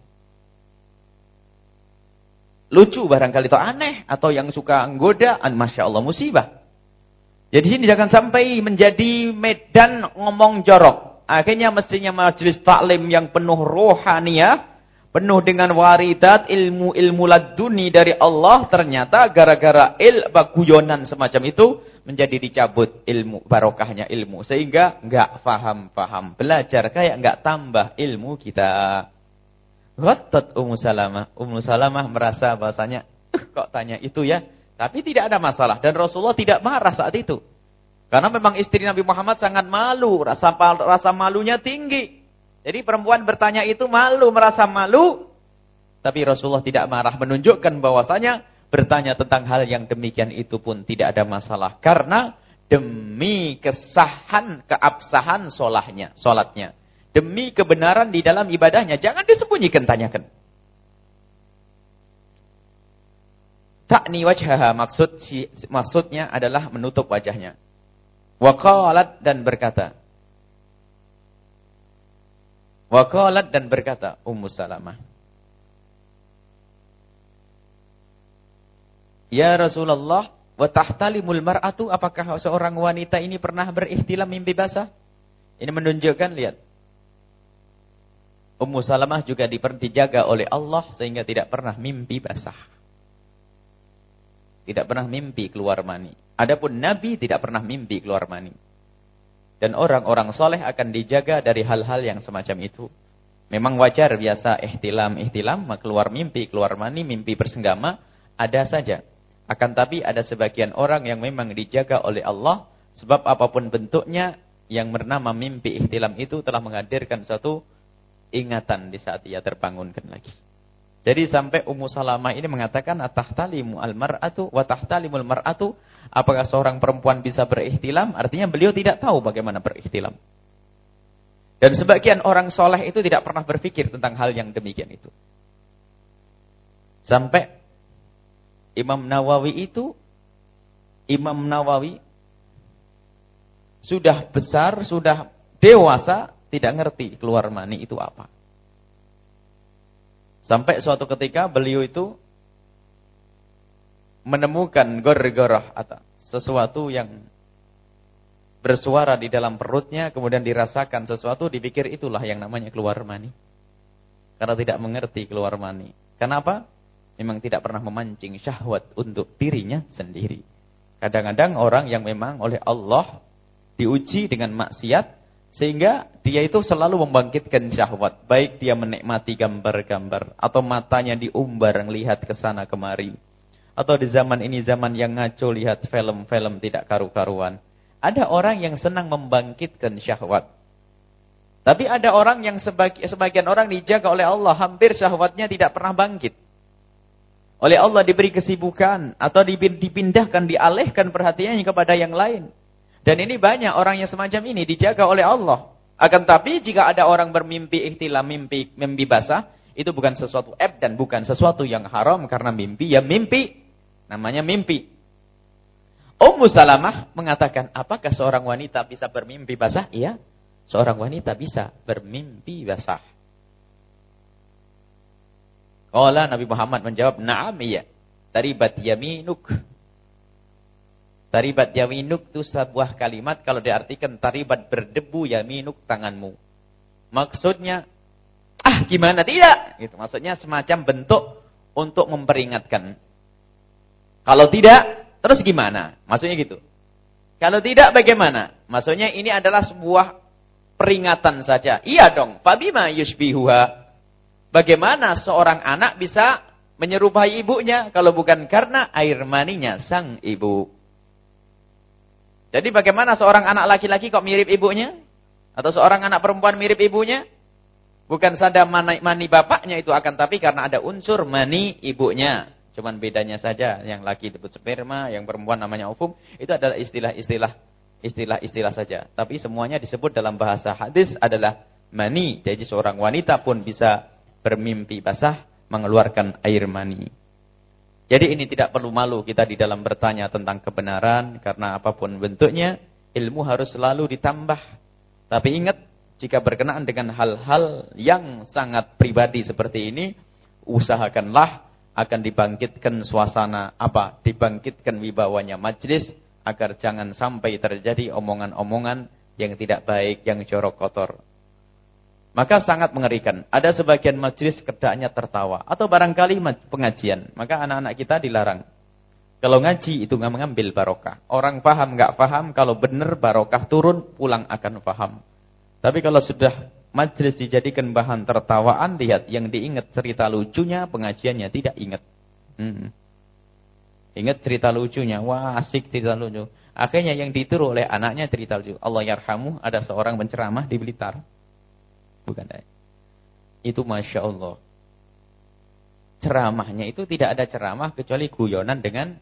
lucu barangkali itu aneh. Atau yang suka nggoda, Masya Allah musibah. Jadi sini jangan sampai menjadi medan ngomong jorok. Akhirnya mestinya majelis taklim yang penuh rohaniah penuh dengan waridat ilmu-ilmu laduni dari Allah ternyata gara-gara il baguyonan semacam itu menjadi dicabut ilmu barokahnya ilmu. Sehingga enggak faham-faham. Belajar kayak enggak tambah ilmu kita. Ghattat Ummu Salamah. Ummu Salamah merasa bahasanya kok tanya itu ya? Tapi tidak ada masalah. Dan Rasulullah tidak marah saat itu. Karena memang istri Nabi Muhammad sangat malu. Rasa rasa malunya tinggi jadi perempuan bertanya itu malu, merasa malu. Tapi Rasulullah tidak marah. Menunjukkan bahwasanya bertanya tentang hal yang demikian itu pun tidak ada masalah. Karena demi kesahan, keabsahan solahnya, solatnya. Demi kebenaran di dalam ibadahnya. Jangan disembunyikan, tanyakan. Takni wajhaha maksud maksudnya adalah menutup wajahnya. Waqalat dan berkata, Waqalat dan berkata Ummu Salamah. Ya Rasulullah, wa tahtalimul mar'atu apakah seorang wanita ini pernah berikhtilam mimpi basah? Ini menunjukkan lihat. Ummu Salamah juga dijaga oleh Allah sehingga tidak pernah mimpi basah. Tidak pernah mimpi keluar mani. Adapun Nabi tidak pernah mimpi keluar mani. Dan orang-orang soleh akan dijaga dari hal-hal yang semacam itu. Memang wajar biasa ihtilam-ihtilam, keluar mimpi, keluar mani, mimpi bersenggama, ada saja. Akan tapi ada sebagian orang yang memang dijaga oleh Allah, sebab apa pun bentuknya, yang bernama mimpi ihtilam itu telah menghadirkan satu ingatan di saat ia terbangunkan lagi. Jadi sampai Ummu Salamah ini mengatakan atahtalimu al-mar'atu wa tahtalimul mar'atu apakah seorang perempuan bisa berihtilam? Artinya beliau tidak tahu bagaimana berihtilam. Dan sebagian orang soleh itu tidak pernah berpikir tentang hal yang demikian itu. Sampai Imam Nawawi itu Imam Nawawi sudah besar, sudah dewasa, tidak ngerti keluar mani itu apa. Sampai suatu ketika beliau itu menemukan gor-goroh atau sesuatu yang bersuara di dalam perutnya, kemudian dirasakan sesuatu, dipikir itulah yang namanya keluar mani. Karena tidak mengerti keluar mani. Kenapa? Memang tidak pernah memancing syahwat untuk dirinya sendiri. Kadang-kadang orang yang memang oleh Allah diuji dengan maksiat, sehingga dia itu selalu membangkitkan syahwat. Baik dia menikmati gambar-gambar. Atau matanya diumbar melihat ke sana kemari. Atau di zaman ini zaman yang ngaco lihat film-film tidak karu-karuan. Ada orang yang senang membangkitkan syahwat. Tapi ada orang yang sebagi, sebagian orang dijaga oleh Allah. Hampir syahwatnya tidak pernah bangkit. Oleh Allah diberi kesibukan. Atau dipindahkan, dialihkan perhatiannya kepada yang lain. Dan ini banyak orang yang semacam ini dijaga oleh Allah. Akan tapi jika ada orang bermimpi ikhtilam, mimpi, mimpi basah, itu bukan sesuatu eb dan bukan sesuatu yang haram karena mimpi ya mimpi. Namanya mimpi. Ummu Salamah mengatakan, apakah seorang wanita bisa bermimpi basah? Iya, seorang wanita bisa bermimpi basah. Kala Nabi Muhammad menjawab, "Na'am iya." Taribat yaminuk Taribat yaminuk itu sebuah kalimat kalau diartikan taribat berdebu yaminuk tanganmu. Maksudnya, ah gimana tidak? Gitu. Maksudnya semacam bentuk untuk memperingatkan. Kalau tidak, terus gimana? Maksudnya gitu. Kalau tidak bagaimana? Maksudnya ini adalah sebuah peringatan saja. Iya dong, fabima yushbihuha. Bagaimana seorang anak bisa menyerupai ibunya kalau bukan karena air maninya sang ibu. Jadi bagaimana seorang anak laki-laki kok mirip ibunya? Atau seorang anak perempuan mirip ibunya? Bukan saja mani, mani bapaknya itu akan tapi karena ada unsur mani ibunya. Cuman bedanya saja yang laki disebut sperma, yang perempuan namanya ovum. Itu adalah istilah-istilah istilah-istilah saja. Tapi semuanya disebut dalam bahasa hadis adalah mani. Jadi seorang wanita pun bisa bermimpi basah mengeluarkan air mani. Jadi ini tidak perlu malu kita di dalam bertanya tentang kebenaran karena apa pun bentuknya ilmu harus selalu ditambah. Tapi ingat jika berkenaan dengan hal-hal yang sangat pribadi seperti ini usahakanlah akan dibangkitkan suasana apa? Dibangkitkan wibawanya majlis agar jangan sampai terjadi omongan-omongan yang tidak baik, yang jorok kotor. Maka sangat mengerikan. Ada sebagian majlis kedaknya tertawa. Atau barangkali pengajian. Maka anak-anak kita dilarang. Kalau ngaji itu nggak mengambil barokah. Orang paham nggak paham. Kalau benar barokah turun, pulang akan paham. Tapi kalau sudah majlis dijadikan bahan tertawaan, lihat yang diingat cerita lucunya, pengajiannya tidak ingat. Hmm. Ingat cerita lucunya. Wah asik cerita lucu. Akhirnya yang ditiru oleh anaknya cerita lucu. Allah yarhamu, ada seorang penceramah di Blitar. Bukan ayat. Itu Masya Allah. Ceramahnya itu tidak ada ceramah kecuali guyonan dengan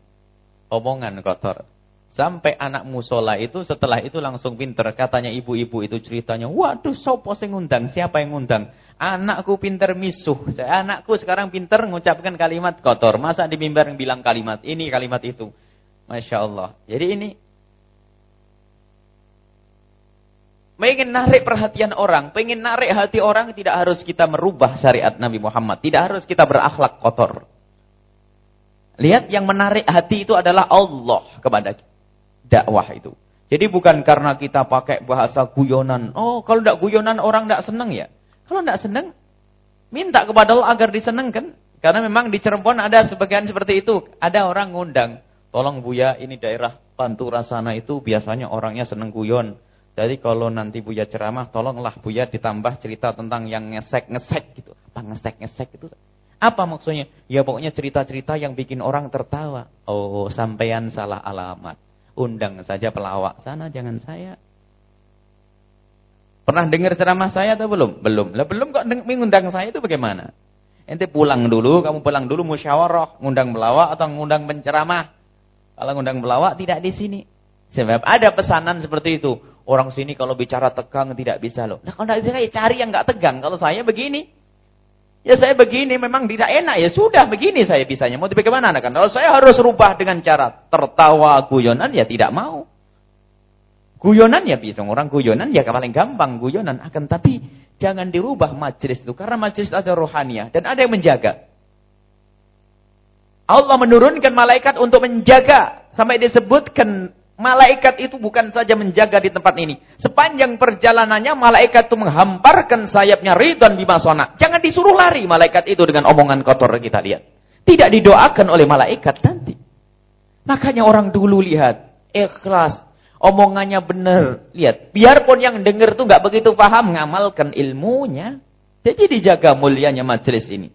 omongan kotor. Sampai anak musola itu setelah itu langsung pinter. Katanya ibu-ibu itu ceritanya, waduh sopo sing ngundang, siapa yang ngundang? Anakku pinter misuh. Anakku sekarang pinter mengucapkan kalimat kotor. Masa di mimbar yang bilang kalimat ini, kalimat itu. Masya Allah. Jadi ini Pengen narik perhatian orang, pengen narik hati orang, tidak harus kita merubah syariat Nabi Muhammad. Tidak harus kita berakhlak kotor. Lihat yang menarik hati itu adalah Allah kepada dakwah itu. Jadi bukan karena kita pakai bahasa guyonan. Oh, kalau tidak guyonan orang tidak senang ya. Kalau tidak senang, minta kepada Allah agar disenangkan. Karena memang di Cirebon ada sebagian seperti itu. Ada orang ngundang. Tolong Buya, ini daerah Pantura sana itu biasanya orangnya senang guyon. Jadi kalau nanti Buya ceramah, tolonglah Buya ditambah cerita tentang yang ngesek-ngesek gitu. Apa ngesek-ngesek itu? Apa maksudnya? Ya pokoknya cerita-cerita yang bikin orang tertawa. Oh, sampean salah alamat. Undang saja pelawak sana, jangan saya. Pernah dengar ceramah saya atau belum? Belum. Lah belum kok mengundang saya itu bagaimana? Ente pulang dulu, kamu pulang dulu musyawarah, ngundang pelawak atau ngundang penceramah. Kalau ngundang pelawak tidak di sini. Sebab ada pesanan seperti itu. Orang sini kalau bicara tegang tidak bisa loh. Nah kalau tidak bisa cari yang nggak tegang. Kalau saya begini. Ya saya begini memang tidak enak. Ya sudah begini saya bisanya. Mau bagaimana kan? Kalau saya harus rubah dengan cara tertawa guyonan ya tidak mau. Guyonan ya bisa. Orang guyonan ya paling gampang guyonan. Akan tapi jangan dirubah majelis itu. Karena majelis ada rohaniah. Dan ada yang menjaga. Allah menurunkan malaikat untuk menjaga. Sampai disebutkan Malaikat itu bukan saja menjaga di tempat ini. Sepanjang perjalanannya malaikat itu menghamparkan sayapnya ridwan bima sona. Jangan disuruh lari malaikat itu dengan omongan kotor kita lihat. Tidak didoakan oleh malaikat nanti. Makanya orang dulu lihat ikhlas, omongannya benar. Lihat, biarpun yang dengar tuh nggak begitu paham ngamalkan ilmunya. Jadi dijaga mulianya majelis ini.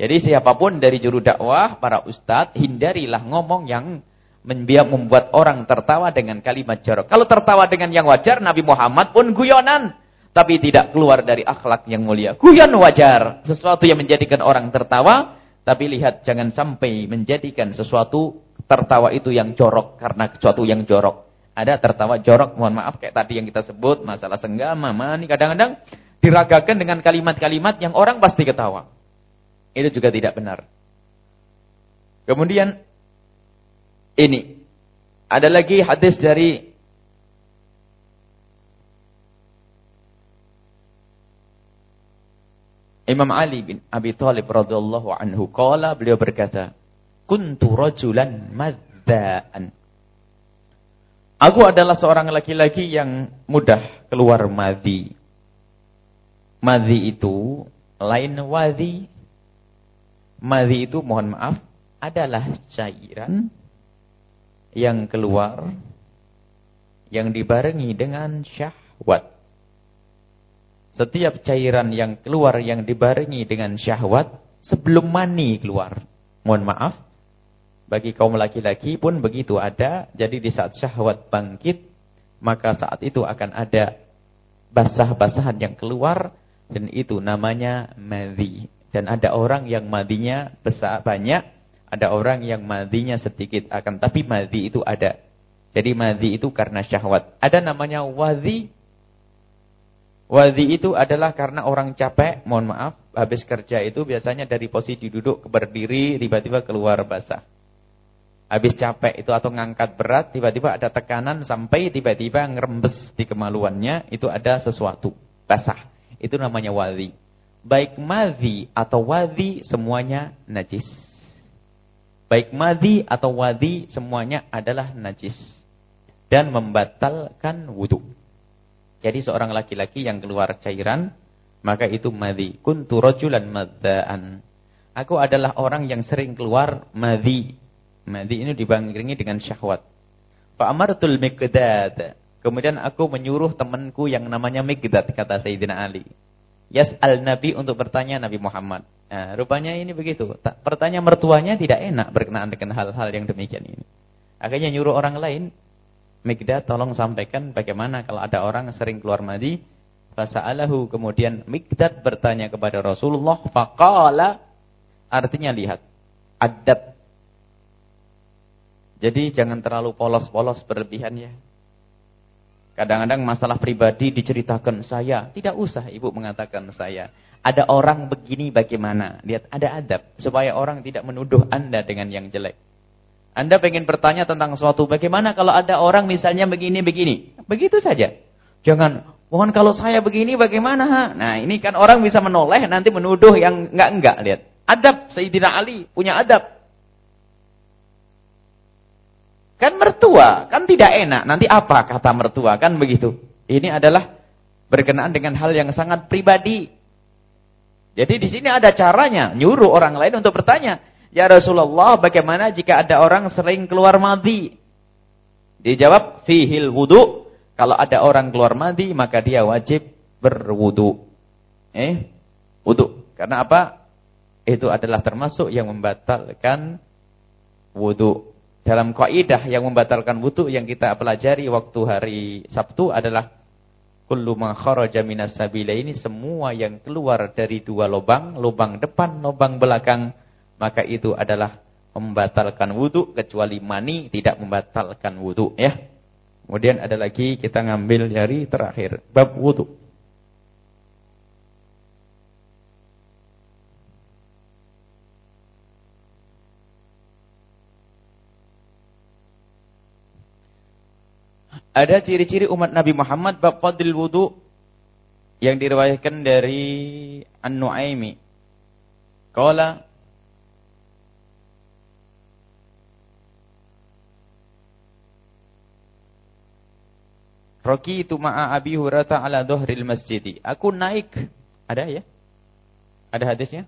Jadi siapa pun dari juru dakwah, para ustadz, hindarilah ngomong yang biar membuat orang tertawa dengan kalimat jorok. Kalau tertawa dengan yang wajar, Nabi Muhammad pun guyonan. Tapi tidak keluar dari akhlak yang mulia. Guyon wajar. Sesuatu yang menjadikan orang tertawa. Tapi lihat, jangan sampai menjadikan sesuatu tertawa itu yang jorok. Karena sesuatu yang jorok. Ada tertawa jorok, mohon maaf. Kayak tadi yang kita sebut, masalah senggama, mani. Kadang-kadang diragakan dengan kalimat-kalimat yang orang pasti ketawa. Itu juga tidak benar. Kemudian ini. Ada lagi hadis dari Imam Ali bin Abi Thalib radhiyallahu anhu qala beliau berkata, "Kuntu rajulan madzaan." Aku adalah seorang laki-laki yang mudah keluar madhi. Madhi itu lain wadhi. Madhi itu mohon maaf adalah cairan yang keluar yang dibarengi dengan syahwat. Setiap cairan yang keluar yang dibarengi dengan syahwat sebelum mani keluar. Mohon maaf, bagi kaum laki-laki pun begitu ada. Jadi di saat syahwat bangkit, maka saat itu akan ada basah-basahan yang keluar dan itu namanya madhi. Dan ada orang yang madinya besar banyak ada orang yang madinya sedikit akan tapi madhi itu ada. Jadi madhi itu karena syahwat. Ada namanya wadhi. Wadhi itu adalah karena orang capek, mohon maaf, habis kerja itu biasanya dari posisi duduk ke berdiri tiba-tiba keluar basah. Habis capek itu atau ngangkat berat, tiba-tiba ada tekanan sampai tiba-tiba ngerembes di kemaluannya, itu ada sesuatu basah. Itu namanya wadhi. Baik madhi atau wadhi semuanya najis. Baik madi atau wadi semuanya adalah najis. Dan membatalkan wudhu. Jadi seorang laki-laki yang keluar cairan, maka itu madi. Kuntu rojulan maddaan. Aku adalah orang yang sering keluar madi. Madi ini dibangkringi dengan syahwat. Fa'amartul mikdad. Kemudian aku menyuruh temanku yang namanya Mikdad, kata Sayyidina Ali. Yas'al Nabi untuk bertanya Nabi Muhammad. Nah, rupanya ini begitu. Pertanyaan mertuanya tidak enak berkenaan dengan hal-hal yang demikian ini. Akhirnya nyuruh orang lain, Mikdad tolong sampaikan bagaimana kalau ada orang sering keluar madi. Fasa'alahu kemudian Mikdad bertanya kepada Rasulullah. Faqala artinya lihat. Adab. Jadi jangan terlalu polos-polos berlebihan ya. Kadang-kadang masalah pribadi diceritakan saya. Tidak usah ibu mengatakan saya. Ada orang begini bagaimana? Lihat, ada adab. Supaya orang tidak menuduh anda dengan yang jelek. Anda pengen bertanya tentang suatu. Bagaimana kalau ada orang misalnya begini-begini? Begitu saja. Jangan, mohon kalau saya begini bagaimana? Nah ini kan orang bisa menoleh nanti menuduh yang enggak-enggak. Lihat. Adab, Sayyidina Ali punya adab. Kan mertua, kan tidak enak. Nanti apa kata mertua? Kan begitu. Ini adalah berkenaan dengan hal yang sangat pribadi. Jadi di sini ada caranya, nyuruh orang lain untuk bertanya, "Ya Rasulullah, bagaimana jika ada orang sering keluar madhi?" Dijawab, "Fihil wudu." Kalau ada orang keluar mandi, maka dia wajib berwudu. Eh, wudu. Karena apa? Itu adalah termasuk yang membatalkan wudu. Dalam kaidah yang membatalkan wudu yang kita pelajari waktu hari Sabtu adalah kullu ma kharaja minas ini semua yang keluar dari dua lubang, lubang depan, lubang belakang, maka itu adalah membatalkan wudu kecuali mani tidak membatalkan wudu ya. Kemudian ada lagi kita ngambil dari terakhir bab wudu. Ada ciri-ciri umat Nabi Muhammad bab fadil wudu yang diriwayatkan dari An-Nu'aimi. Qala itu ma'a Abi Hurairah ala dhuhril masjid. Aku naik. Ada ya? Ada hadisnya?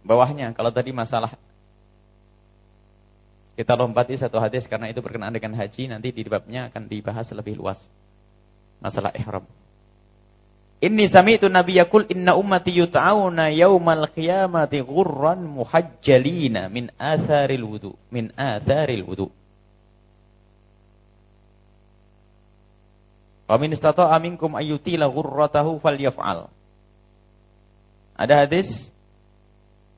Bawahnya kalau tadi masalah kita lompati satu hadis karena itu berkenaan dengan haji nanti di babnya akan dibahas lebih luas. Masalah ihram. Inni sami'tu Nabi yakul inna ummati yut'auna yaumal qiyamati ghurran muhajjalina min atharil wudu min atharil wudu. Wa min istata'a minkum ayyutila ghurratahu falyaf'al. Ada hadis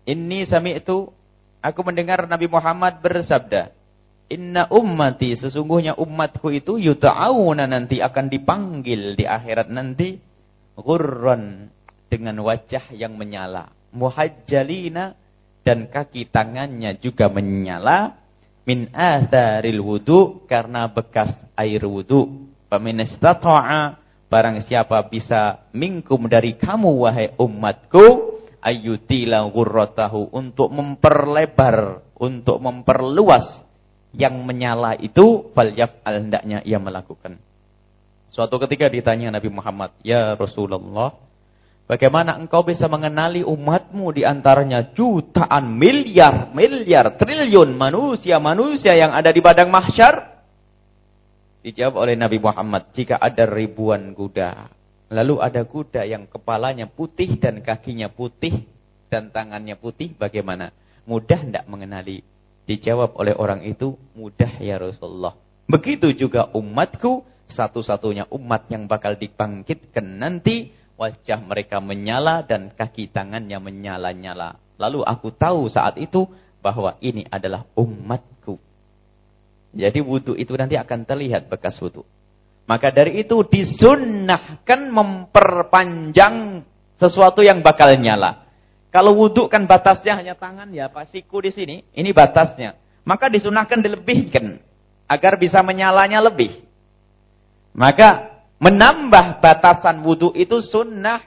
Inni sami'tu Aku mendengar Nabi Muhammad bersabda, Inna ummati, sesungguhnya umatku itu yuta'awuna nanti akan dipanggil di akhirat nanti. Gurran, dengan wajah yang menyala. Muhajjalina, dan kaki tangannya juga menyala. Min atharil wudu, karena bekas air wudu. Famin istata'a, barang siapa bisa minkum dari kamu wahai umatku ayyutila ghurratahu untuk memperlebar, untuk memperluas yang menyala itu falyaf'al hendaknya ia melakukan. Suatu ketika ditanya Nabi Muhammad, "Ya Rasulullah, bagaimana engkau bisa mengenali umatmu di antaranya jutaan miliar, miliar, triliun manusia-manusia yang ada di padang mahsyar?" Dijawab oleh Nabi Muhammad, "Jika ada ribuan kuda, Lalu ada kuda yang kepalanya putih dan kakinya putih dan tangannya putih. Bagaimana? Mudah tidak mengenali? Dijawab oleh orang itu, mudah ya Rasulullah. Begitu juga umatku, satu-satunya umat yang bakal dibangkitkan nanti. Wajah mereka menyala dan kaki tangannya menyala-nyala. Lalu aku tahu saat itu bahwa ini adalah umatku. Jadi wudhu itu nanti akan terlihat bekas wudhu. Maka dari itu disunnahkan memperpanjang sesuatu yang bakal nyala. Kalau wudhu kan batasnya hanya tangan ya, pasiku di sini. Ini batasnya. Maka disunahkan dilebihkan agar bisa menyalanya lebih. Maka menambah batasan wudhu itu sunnah.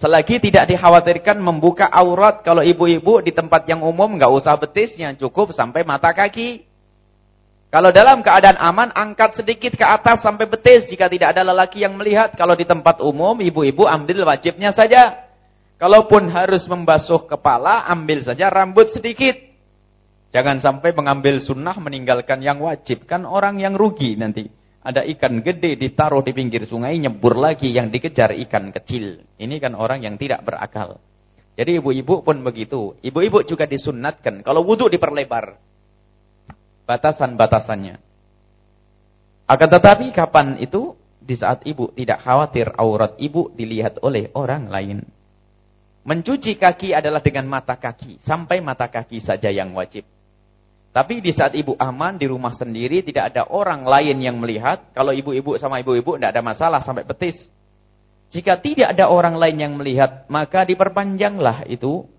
Selagi tidak dikhawatirkan membuka aurat kalau ibu-ibu di tempat yang umum nggak usah betisnya, cukup sampai mata kaki. Kalau dalam keadaan aman, angkat sedikit ke atas sampai betis jika tidak ada lelaki yang melihat. Kalau di tempat umum, ibu-ibu ambil wajibnya saja. Kalaupun harus membasuh kepala, ambil saja rambut sedikit. Jangan sampai mengambil sunnah meninggalkan yang wajib. Kan orang yang rugi nanti. Ada ikan gede ditaruh di pinggir sungai, nyebur lagi yang dikejar ikan kecil. Ini kan orang yang tidak berakal. Jadi ibu-ibu pun begitu. Ibu-ibu juga disunnatkan. Kalau wudhu diperlebar batasan-batasannya. Akan tetapi kapan itu? Di saat ibu tidak khawatir aurat ibu dilihat oleh orang lain. Mencuci kaki adalah dengan mata kaki. Sampai mata kaki saja yang wajib. Tapi di saat ibu aman di rumah sendiri tidak ada orang lain yang melihat. Kalau ibu-ibu sama ibu-ibu tidak ada masalah sampai betis. Jika tidak ada orang lain yang melihat, maka diperpanjanglah itu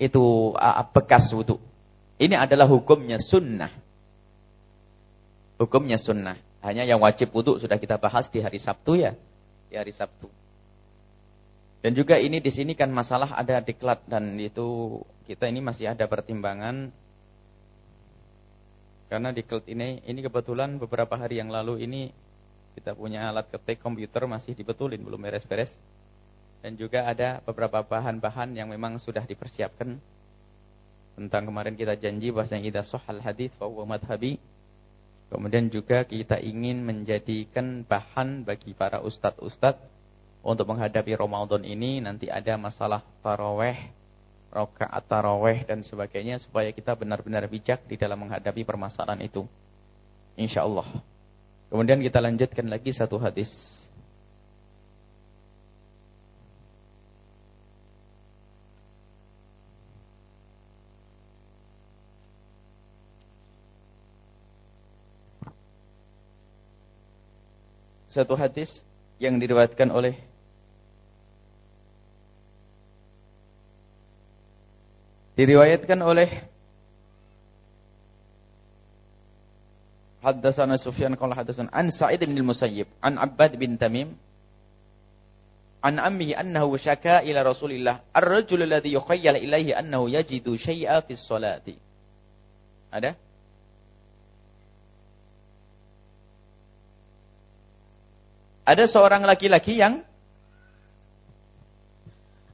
itu bekas wudhu. Ini adalah hukumnya sunnah. Hukumnya sunnah. Hanya yang wajib wudhu sudah kita bahas di hari Sabtu ya. Di hari Sabtu. Dan juga ini di sini kan masalah ada diklat dan itu kita ini masih ada pertimbangan karena diklat ini ini kebetulan beberapa hari yang lalu ini kita punya alat ketik komputer masih dibetulin belum beres-beres dan juga ada beberapa bahan-bahan yang memang sudah dipersiapkan tentang kemarin kita janji bahasanya idza sahal hadis fa huwa madhhabi. Kemudian juga kita ingin menjadikan bahan bagi para ustadz-ustadz untuk menghadapi Ramadan ini nanti ada masalah taraweh, rakaat taraweh dan sebagainya supaya kita benar-benar bijak di dalam menghadapi permasalahan itu. Insyaallah. Kemudian kita lanjutkan lagi satu hadis satu hadis yang diriwayatkan oleh diriwayatkan oleh Haddatsana Sufyan qala haddatsana an Sa'id bin al-Musayyib an Abbad bin Tamim an ammihi annahu syaka ila Rasulillah ar-rajul alladhi yukhayyal ilayhi annahu yajidu syai'a fi sholati ada Ada seorang laki-laki yang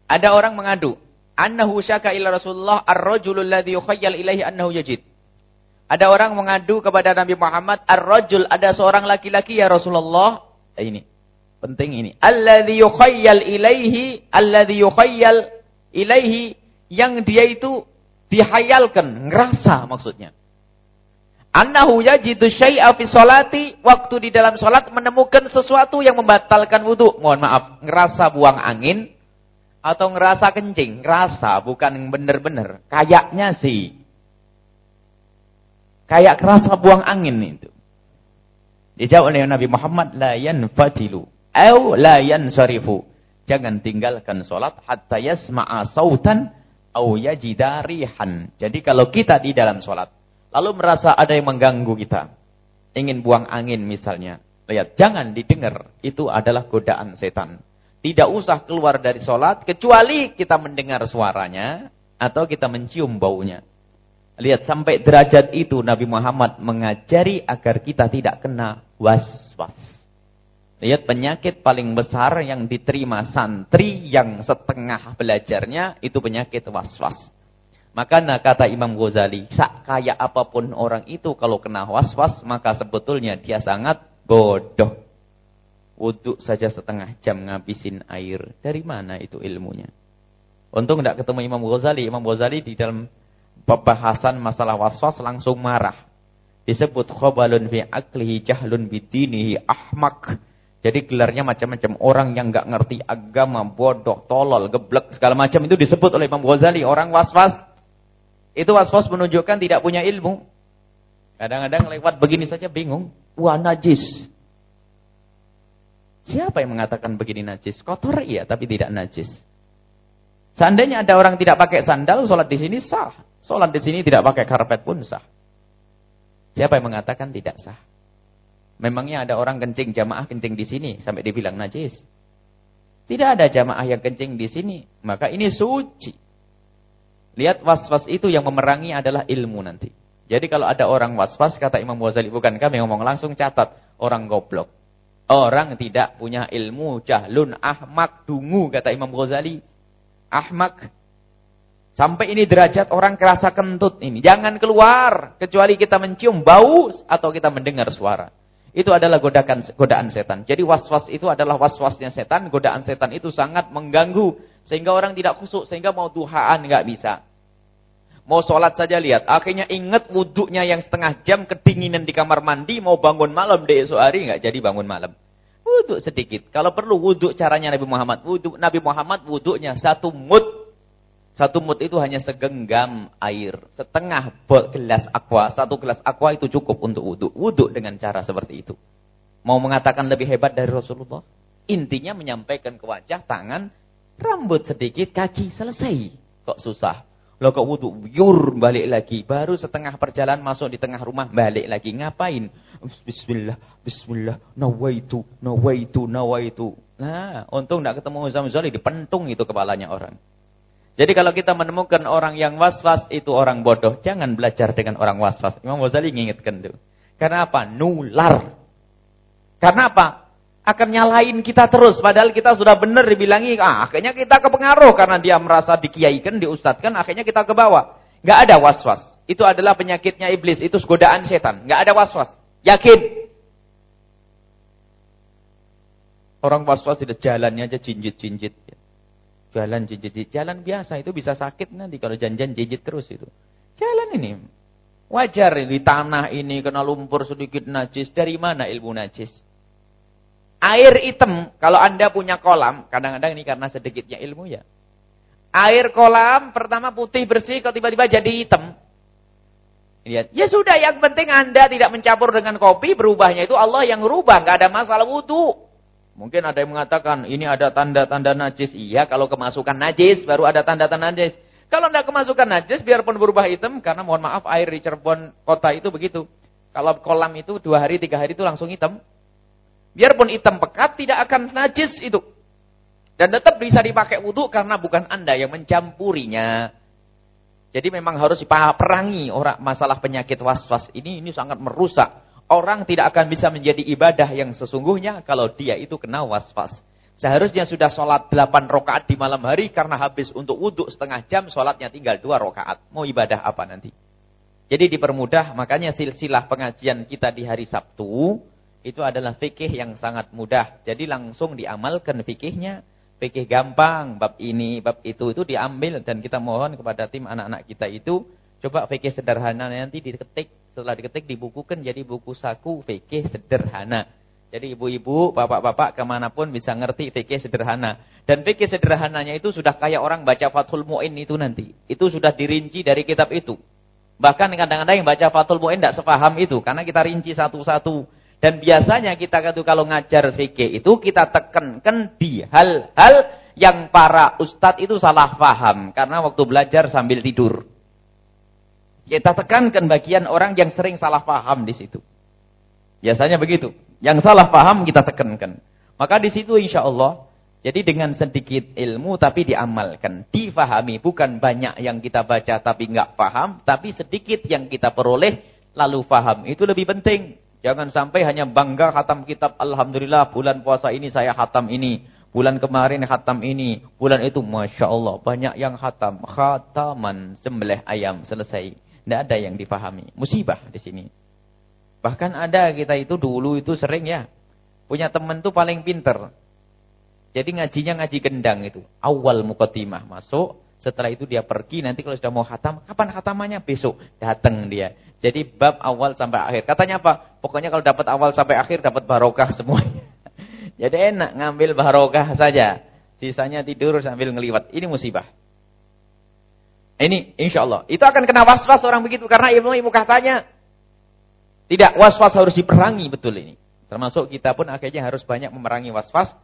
ada orang mengadu, annahu syaka ila Rasulullah ar-rajulul ladzi yukhayyal ilaihi annahu yajid. Ada orang mengadu kepada Nabi Muhammad, ar-rajul ada seorang laki-laki ya Rasulullah. Eh, ini penting ini. Alladzi yukhayyal ilaihi, alladzi yukhayyal ilaihi yang dia itu dihayalkan, ngerasa maksudnya. Annahu yajidu syai'a fi sholati waktu di dalam salat menemukan sesuatu yang membatalkan wudu. Mohon maaf, ngerasa buang angin atau ngerasa kencing? Ngerasa, bukan benar-benar. Kayaknya sih. Kayak kerasa buang angin itu. Dijawab oleh Nabi Muhammad la yanfatilu au la yansarifu. Jangan tinggalkan salat hatta yasma'a sautan au yajida rihan. Jadi kalau kita di dalam salat Lalu merasa ada yang mengganggu kita. Ingin buang angin misalnya. Lihat, jangan didengar. Itu adalah godaan setan. Tidak usah keluar dari sholat. Kecuali kita mendengar suaranya. Atau kita mencium baunya. Lihat, sampai derajat itu Nabi Muhammad mengajari agar kita tidak kena was-was. Lihat, penyakit paling besar yang diterima santri yang setengah belajarnya. Itu penyakit was-was. Maka kata Imam Ghazali, sak kaya apa pun orang itu kalau kena was-was, maka sebetulnya dia sangat bodoh. Wuduk saja setengah jam ngabisin air. Dari mana itu ilmunya? Untung tidak ketemu Imam Ghazali. Imam Ghazali di dalam pembahasan masalah was-was langsung marah. Disebut khobalun fi aklihi jahlun bidinihi ahmak. Jadi gelarnya macam-macam orang yang nggak ngerti agama, bodoh, tolol, geblek, segala macam itu disebut oleh Imam Ghazali. Orang was-was itu was-was menunjukkan tidak punya ilmu. Kadang-kadang lewat begini saja bingung. Wah najis. Siapa yang mengatakan begini najis? Kotor iya, tapi tidak najis. Seandainya ada orang tidak pakai sandal, sholat di sini sah. Sholat di sini tidak pakai karpet pun sah. Siapa yang mengatakan tidak sah? Memangnya ada orang kencing jamaah kencing di sini sampai dibilang najis? Tidak ada jamaah yang kencing di sini, maka ini suci. Lihat was-was itu yang memerangi adalah ilmu nanti. Jadi kalau ada orang was-was, kata Imam Ghazali, bukan kami ngomong, langsung catat. Orang goblok. Orang tidak punya ilmu, jahlun, ahmak, dungu, kata Imam Ghazali. Ahmak. Sampai ini derajat orang kerasa kentut ini. Jangan keluar, kecuali kita mencium bau atau kita mendengar suara. Itu adalah godaan, godaan setan. Jadi was-was itu adalah was-wasnya setan. Godaan setan itu sangat mengganggu. Sehingga orang tidak kusuk. Sehingga mau duhaan nggak bisa. Mau sholat saja lihat. Akhirnya ingat wuduknya yang setengah jam. Kedinginan di kamar mandi. Mau bangun malam di esok hari nggak jadi bangun malam. Wuduk sedikit. Kalau perlu wuduk caranya Nabi Muhammad. Wuduk Nabi Muhammad wuduknya satu mut satu mut itu hanya segenggam air. Setengah gelas aqua. Satu gelas aqua itu cukup untuk wudhu. Wudhu dengan cara seperti itu. Mau mengatakan lebih hebat dari Rasulullah? Intinya menyampaikan ke wajah, tangan, rambut sedikit, kaki, selesai. Kok susah? Lo kok wudhu, yur balik lagi. Baru setengah perjalanan masuk di tengah rumah, balik lagi. Ngapain? Bismillah, bismillah, nawaitu, nawaitu, nawaitu. Nah, untung tidak ketemu Zamzali, dipentung itu kepalanya orang. Jadi kalau kita menemukan orang yang was-was itu orang bodoh, jangan belajar dengan orang was-was. Imam Ghazali mengingatkan itu. Karena apa? Nular. Karena apa? Akan nyalain kita terus. Padahal kita sudah benar dibilangi. Ah, akhirnya kita kepengaruh. Karena dia merasa dikiaikan, diustadkan. Akhirnya kita ke bawah. Nggak ada was-was. Itu adalah penyakitnya iblis. Itu godaan setan. Nggak ada was-was. Yakin. Orang was-was tidak jalannya aja jinjit-jinjit. Jalan jinjit-jinjit. Jalan biasa itu bisa sakit nanti kalau janjian jinjit terus itu. Jalan ini. Wajar di tanah ini kena lumpur sedikit najis. Dari mana ilmu najis? Air hitam, kalau anda punya kolam, kadang-kadang ini karena sedikitnya ilmu ya. Air kolam pertama putih bersih, kalau tiba-tiba jadi hitam. Lihat, ya sudah yang penting anda tidak mencampur dengan kopi, berubahnya itu Allah yang rubah, nggak ada masalah wudhu. Mungkin ada yang mengatakan, ini ada tanda-tanda najis. Iya, kalau kemasukan najis, baru ada tanda-tanda najis. Kalau tidak kemasukan najis, biarpun berubah hitam, karena mohon maaf, air di Cirebon kota itu begitu. Kalau kolam itu dua hari, tiga hari itu langsung hitam. Biarpun hitam pekat, tidak akan najis itu. Dan tetap bisa dipakai wudhu karena bukan anda yang mencampurinya. Jadi memang harus diperangi orang masalah penyakit was-was ini. Ini sangat merusak. Orang tidak akan bisa menjadi ibadah yang sesungguhnya kalau dia itu kena was-was. Seharusnya sudah sholat 8 rokaat di malam hari karena habis untuk wudhu setengah jam, sholatnya tinggal 2 rokaat. Mau ibadah apa nanti? Jadi dipermudah, makanya silsilah pengajian kita di hari Sabtu, itu adalah fikih yang sangat mudah. Jadi langsung diamalkan fikihnya. Fikih gampang, bab ini, bab itu, itu diambil. Dan kita mohon kepada tim anak-anak kita itu, coba fikih sederhana nanti diketik. Setelah diketik, dibukukan jadi buku saku fikih sederhana. Jadi ibu-ibu, bapak-bapak, ke mana pun bisa ngerti fikih sederhana. Dan fikih sederhananya itu sudah kayak orang baca Fathul Mu'in itu nanti. Itu sudah dirinci dari kitab itu. Bahkan kadang-kadang yang baca Fathul Mu'in tidak sepaham itu. Karena kita rinci satu-satu. Dan biasanya kita itu kalau ngajar fikih itu kita tekankan di hal-hal yang para ustadz itu salah paham. Karena waktu belajar sambil tidur. Kita tekankan bagian orang yang sering salah paham di situ. Biasanya begitu. Yang salah paham kita tekankan. Maka di situ insya Allah, jadi dengan sedikit ilmu tapi diamalkan. Difahami, bukan banyak yang kita baca tapi nggak paham. Tapi sedikit yang kita peroleh lalu paham. Itu lebih penting. Jangan sampai hanya bangga khatam kitab. Alhamdulillah bulan puasa ini saya khatam ini. Bulan kemarin khatam ini. Bulan itu Masya Allah banyak yang khatam. Khataman sembelih ayam selesai. Tidak ada yang difahami. Musibah di sini. Bahkan ada kita itu dulu itu sering ya. Punya teman tuh paling pinter. Jadi ngajinya ngaji gendang itu. Awal mukatimah masuk. Setelah itu dia pergi, nanti kalau sudah mau khatam, kapan khatamannya? Besok. Datang dia. Jadi bab awal sampai akhir. Katanya apa? Pokoknya kalau dapat awal sampai akhir, dapat barokah semuanya. Jadi enak ngambil barokah saja. Sisanya tidur sambil ngeliwat. Ini musibah. Ini insya Allah. Itu akan kena was-was orang begitu. Karena ilmu-ilmu katanya. Tidak, was-was harus diperangi betul ini. Termasuk kita pun akhirnya harus banyak memerangi was-was.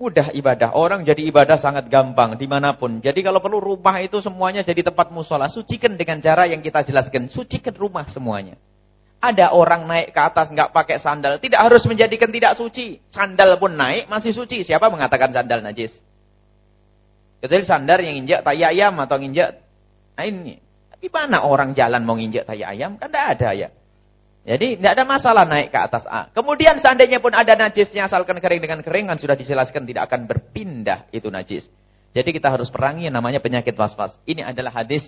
Mudah ibadah. Orang jadi ibadah sangat gampang di mana pun. Jadi kalau perlu rumah itu semuanya jadi tempat musola. Sucikan dengan cara yang kita jelaskan. Sucikan rumah semuanya. Ada orang naik ke atas nggak pakai sandal. Tidak harus menjadikan tidak suci. Sandal pun naik masih suci. Siapa mengatakan sandal najis? Kecuali sandal yang injak tai ayam atau injak. Nah ini. Tapi mana orang jalan mau injak tai ayam? Kan tidak ada ya. Jadi tidak ada masalah naik ke atas A. Kemudian seandainya pun ada najisnya asalkan kering dengan kering kan sudah dijelaskan tidak akan berpindah itu najis. Jadi kita harus perangi yang namanya penyakit waswas. Ini adalah hadis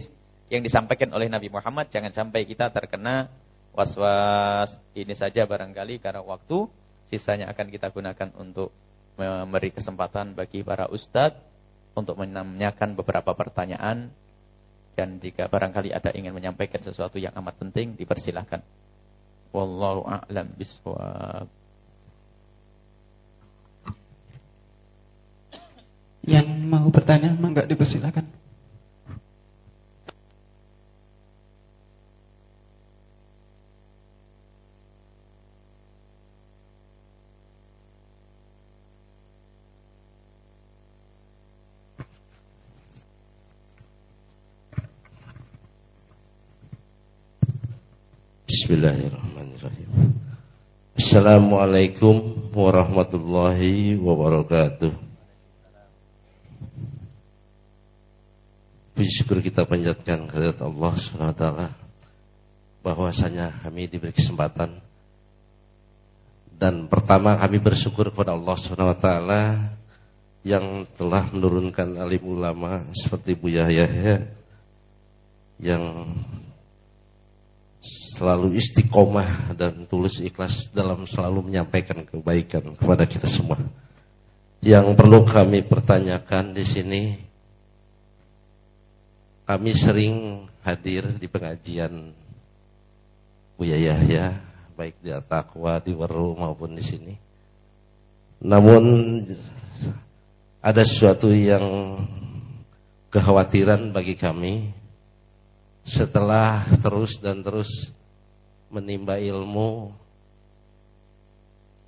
yang disampaikan oleh Nabi Muhammad. Jangan sampai kita terkena waswas. Ini saja barangkali karena waktu. Sisanya akan kita gunakan untuk memberi kesempatan bagi para ustadz. Untuk menanyakan beberapa pertanyaan. Dan jika barangkali ada ingin menyampaikan sesuatu yang amat penting, dipersilahkan. Wallahu a'lam biswab. Yang mau bertanya, mangga dipersilakan. Bismillahirrahmanirrahim. Assalamualaikum warahmatullahi wabarakatuh. Puji syukur kita panjatkan kehadirat Allah SWT bahwasanya kami diberi kesempatan dan pertama kami bersyukur kepada Allah SWT yang telah menurunkan alim ulama seperti Buya Yahya yang selalu istiqomah dan tulus ikhlas dalam selalu menyampaikan kebaikan kepada kita semua. Yang perlu kami pertanyakan di sini, kami sering hadir di pengajian Buya Yahya, baik di Atakwa, di Waru maupun di sini. Namun ada sesuatu yang kekhawatiran bagi kami setelah terus dan terus menimba ilmu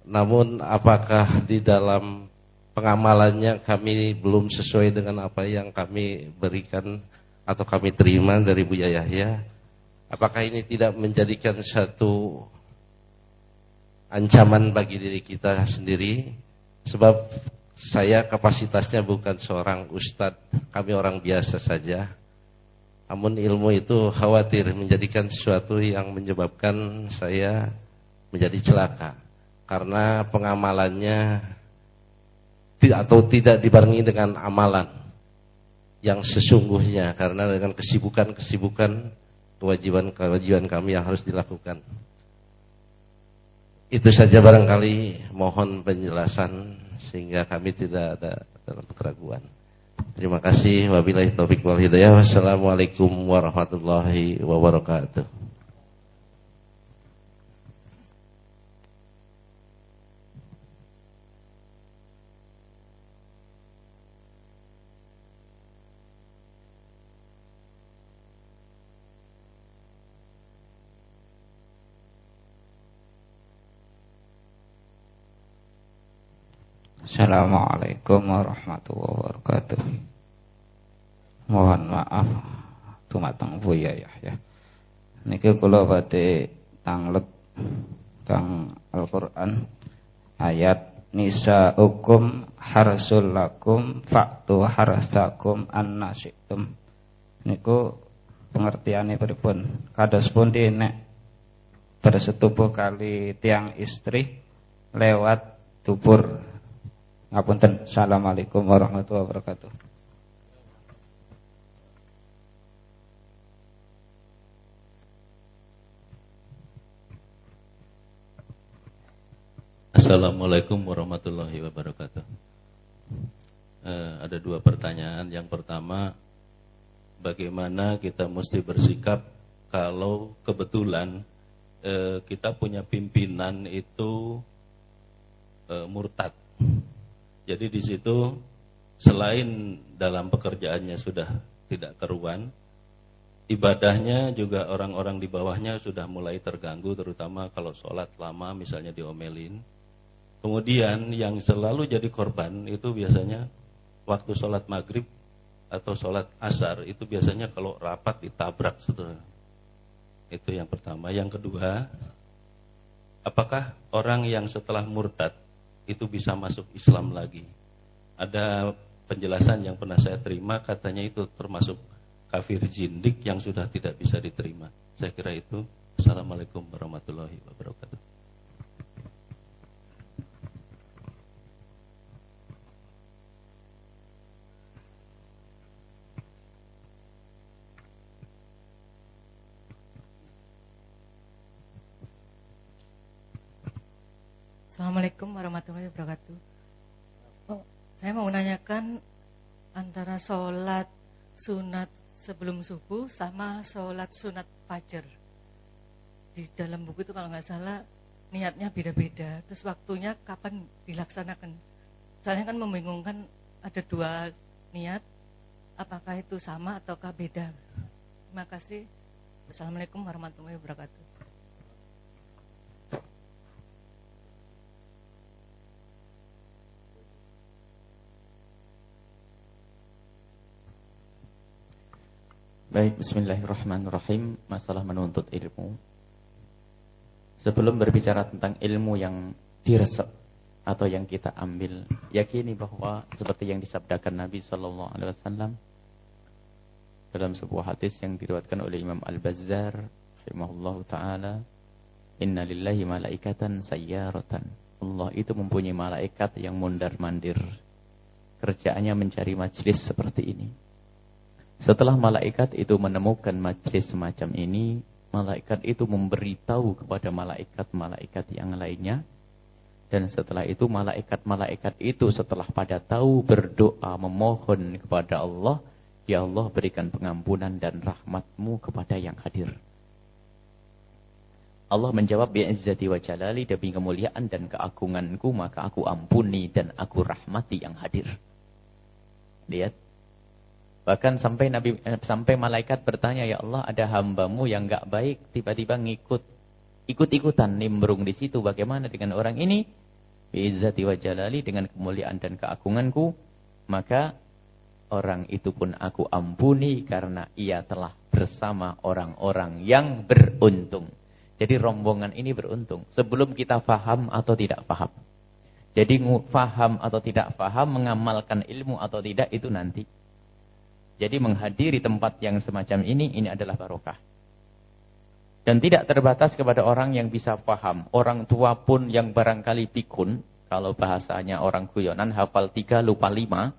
namun apakah di dalam pengamalannya kami belum sesuai dengan apa yang kami berikan atau kami terima dari Buya Yahya? Apakah ini tidak menjadikan satu ancaman bagi diri kita sendiri? Sebab saya kapasitasnya bukan seorang ustadz kami orang biasa saja namun ilmu itu khawatir menjadikan sesuatu yang menyebabkan saya menjadi celaka karena pengamalannya atau tidak dibarengi dengan amalan yang sesungguhnya karena dengan kesibukan-kesibukan kewajiban-kewajiban kami yang harus dilakukan. Itu saja barangkali mohon penjelasan sehingga kami tidak ada dalam keraguan. Terima kasih. Wabillahi taufik wal hidayah. Wassalamualaikum warahmatullahi wabarakatuh. Assalamualaikum warahmatullahi wabarakatuh. Mohon maaf tumateng Buya ya ya. Niki kula badhe tanglet kang Al-Qur'an ayat nisa hukum harsul lakum faktu harsakum annasitum niku pengertiane pripun kados pundi nek bersetubuh kali tiang istri lewat dubur Assalamualaikum warahmatullahi wabarakatuh. Assalamualaikum warahmatullahi wabarakatuh. Uh, ada dua pertanyaan. Yang pertama, bagaimana kita mesti bersikap kalau kebetulan uh, kita punya pimpinan itu uh, murtad jadi di situ selain dalam pekerjaannya sudah tidak keruan, ibadahnya juga orang-orang di bawahnya sudah mulai terganggu terutama kalau sholat lama misalnya diomelin. Kemudian yang selalu jadi korban itu biasanya waktu sholat maghrib atau sholat asar itu biasanya kalau rapat ditabrak setelah itu yang pertama. Yang kedua, apakah orang yang setelah murtad itu bisa masuk Islam lagi. Ada penjelasan yang pernah saya terima katanya itu termasuk kafir jindik yang sudah tidak bisa diterima. Saya kira itu. Assalamualaikum warahmatullahi wabarakatuh. Assalamualaikum warahmatullahi wabarakatuh. Oh, saya mau menanyakan antara sholat sunat sebelum subuh sama sholat sunat fajar. Di dalam buku itu kalau nggak salah niatnya beda-beda. Terus waktunya kapan dilaksanakan? Soalnya kan membingungkan ada dua niat. Apakah itu sama ataukah beda? Terima kasih. Assalamualaikum warahmatullahi wabarakatuh. Baik, bismillahirrahmanirrahim. Masalah menuntut ilmu. Sebelum berbicara tentang ilmu yang diresep atau yang kita ambil, yakini bahwa seperti yang disabdakan Nabi sallallahu alaihi wasallam dalam sebuah hadis yang diriwayatkan oleh Imam Al-Bazzar rahimahullahu taala, "Inna lillahi malaikatan sayyaratan." Allah itu mempunyai malaikat yang mundar-mandir. Kerjaannya mencari majlis seperti ini Setelah malaikat itu menemukan majlis semacam ini, malaikat itu memberitahu kepada malaikat-malaikat yang lainnya. Dan setelah itu malaikat-malaikat itu setelah pada tahu berdoa memohon kepada Allah. Ya Allah berikan pengampunan dan rahmatmu kepada yang hadir. Allah menjawab bi'izzati wa jalali demi kemuliaan dan keagunganku maka aku ampuni dan aku rahmati yang hadir. Lihat Bahkan sampai Nabi eh, sampai malaikat bertanya, "Ya Allah, ada hambamu yang enggak baik tiba-tiba ngikut ikut-ikutan nimbrung di situ. Bagaimana dengan orang ini?" Biizzati wa jalali dengan kemuliaan dan keagunganku, maka orang itu pun aku ampuni karena ia telah bersama orang-orang yang beruntung. Jadi rombongan ini beruntung. Sebelum kita faham atau tidak faham. Jadi faham atau tidak faham, mengamalkan ilmu atau tidak itu nanti. Jadi menghadiri tempat yang semacam ini, ini adalah barokah. Dan tidak terbatas kepada orang yang bisa paham. Orang tua pun yang barangkali pikun, kalau bahasanya orang guyonan, hafal tiga, lupa lima,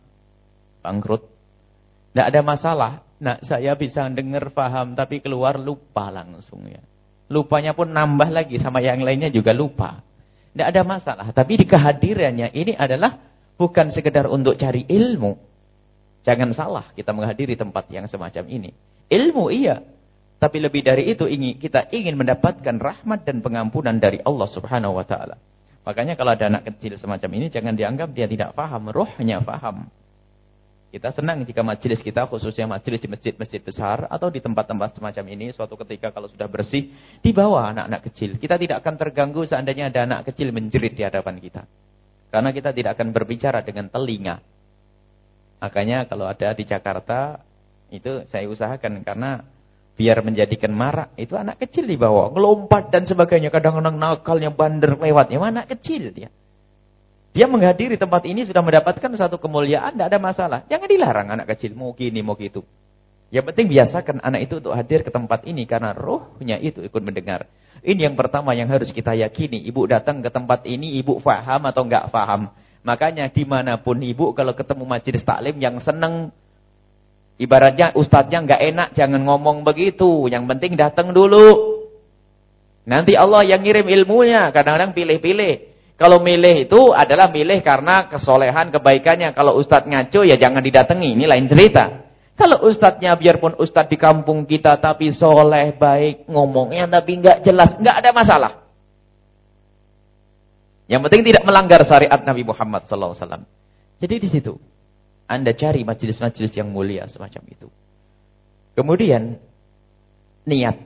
bangkrut. Tidak ada masalah. Nah, saya bisa dengar paham, tapi keluar lupa langsung ya. Lupanya pun nambah lagi, sama yang lainnya juga lupa. Tidak ada masalah. Tapi di kehadirannya ini adalah bukan sekedar untuk cari ilmu. Jangan salah kita menghadiri tempat yang semacam ini. Ilmu iya. Tapi lebih dari itu ingin kita ingin mendapatkan rahmat dan pengampunan dari Allah Subhanahu wa taala. Makanya kalau ada anak kecil semacam ini jangan dianggap dia tidak paham, rohnya paham. Kita senang jika majelis kita khususnya majelis di masjid-masjid besar atau di tempat-tempat semacam ini suatu ketika kalau sudah bersih dibawa anak-anak kecil. Kita tidak akan terganggu seandainya ada anak kecil menjerit di hadapan kita. Karena kita tidak akan berbicara dengan telinga. Makanya kalau ada di Jakarta itu saya usahakan karena biar menjadikan marak. Itu anak kecil dibawa ngelompat dan sebagainya. Kadang-kadang nakalnya bandar lewatnya anak kecil dia. Dia menghadiri tempat ini sudah mendapatkan satu kemuliaan tidak ada masalah. Jangan dilarang anak kecil mau gini mau gitu. Yang penting biasakan anak itu untuk hadir ke tempat ini karena rohnya itu ikut mendengar. Ini yang pertama yang harus kita yakini. Ibu datang ke tempat ini ibu faham atau enggak faham Makanya di mana pun ibu kalau ketemu majelis taklim yang seneng, ibaratnya ustadznya nggak enak, jangan ngomong begitu. Yang penting datang dulu. Nanti Allah yang ngirim ilmunya, kadang-kadang pilih-pilih. Kalau milih itu adalah milih karena kesolehan, kebaikannya. Kalau ustadz ngaco ya jangan didatangi, ini lain cerita. Kalau ustadznya biarpun ustadz di kampung kita tapi soleh, baik, ngomongnya tapi nggak jelas, nggak ada masalah. Yang penting tidak melanggar syariat Nabi Muhammad SAW. Jadi di situ Anda cari majelis-majelis yang mulia semacam itu. Kemudian niat.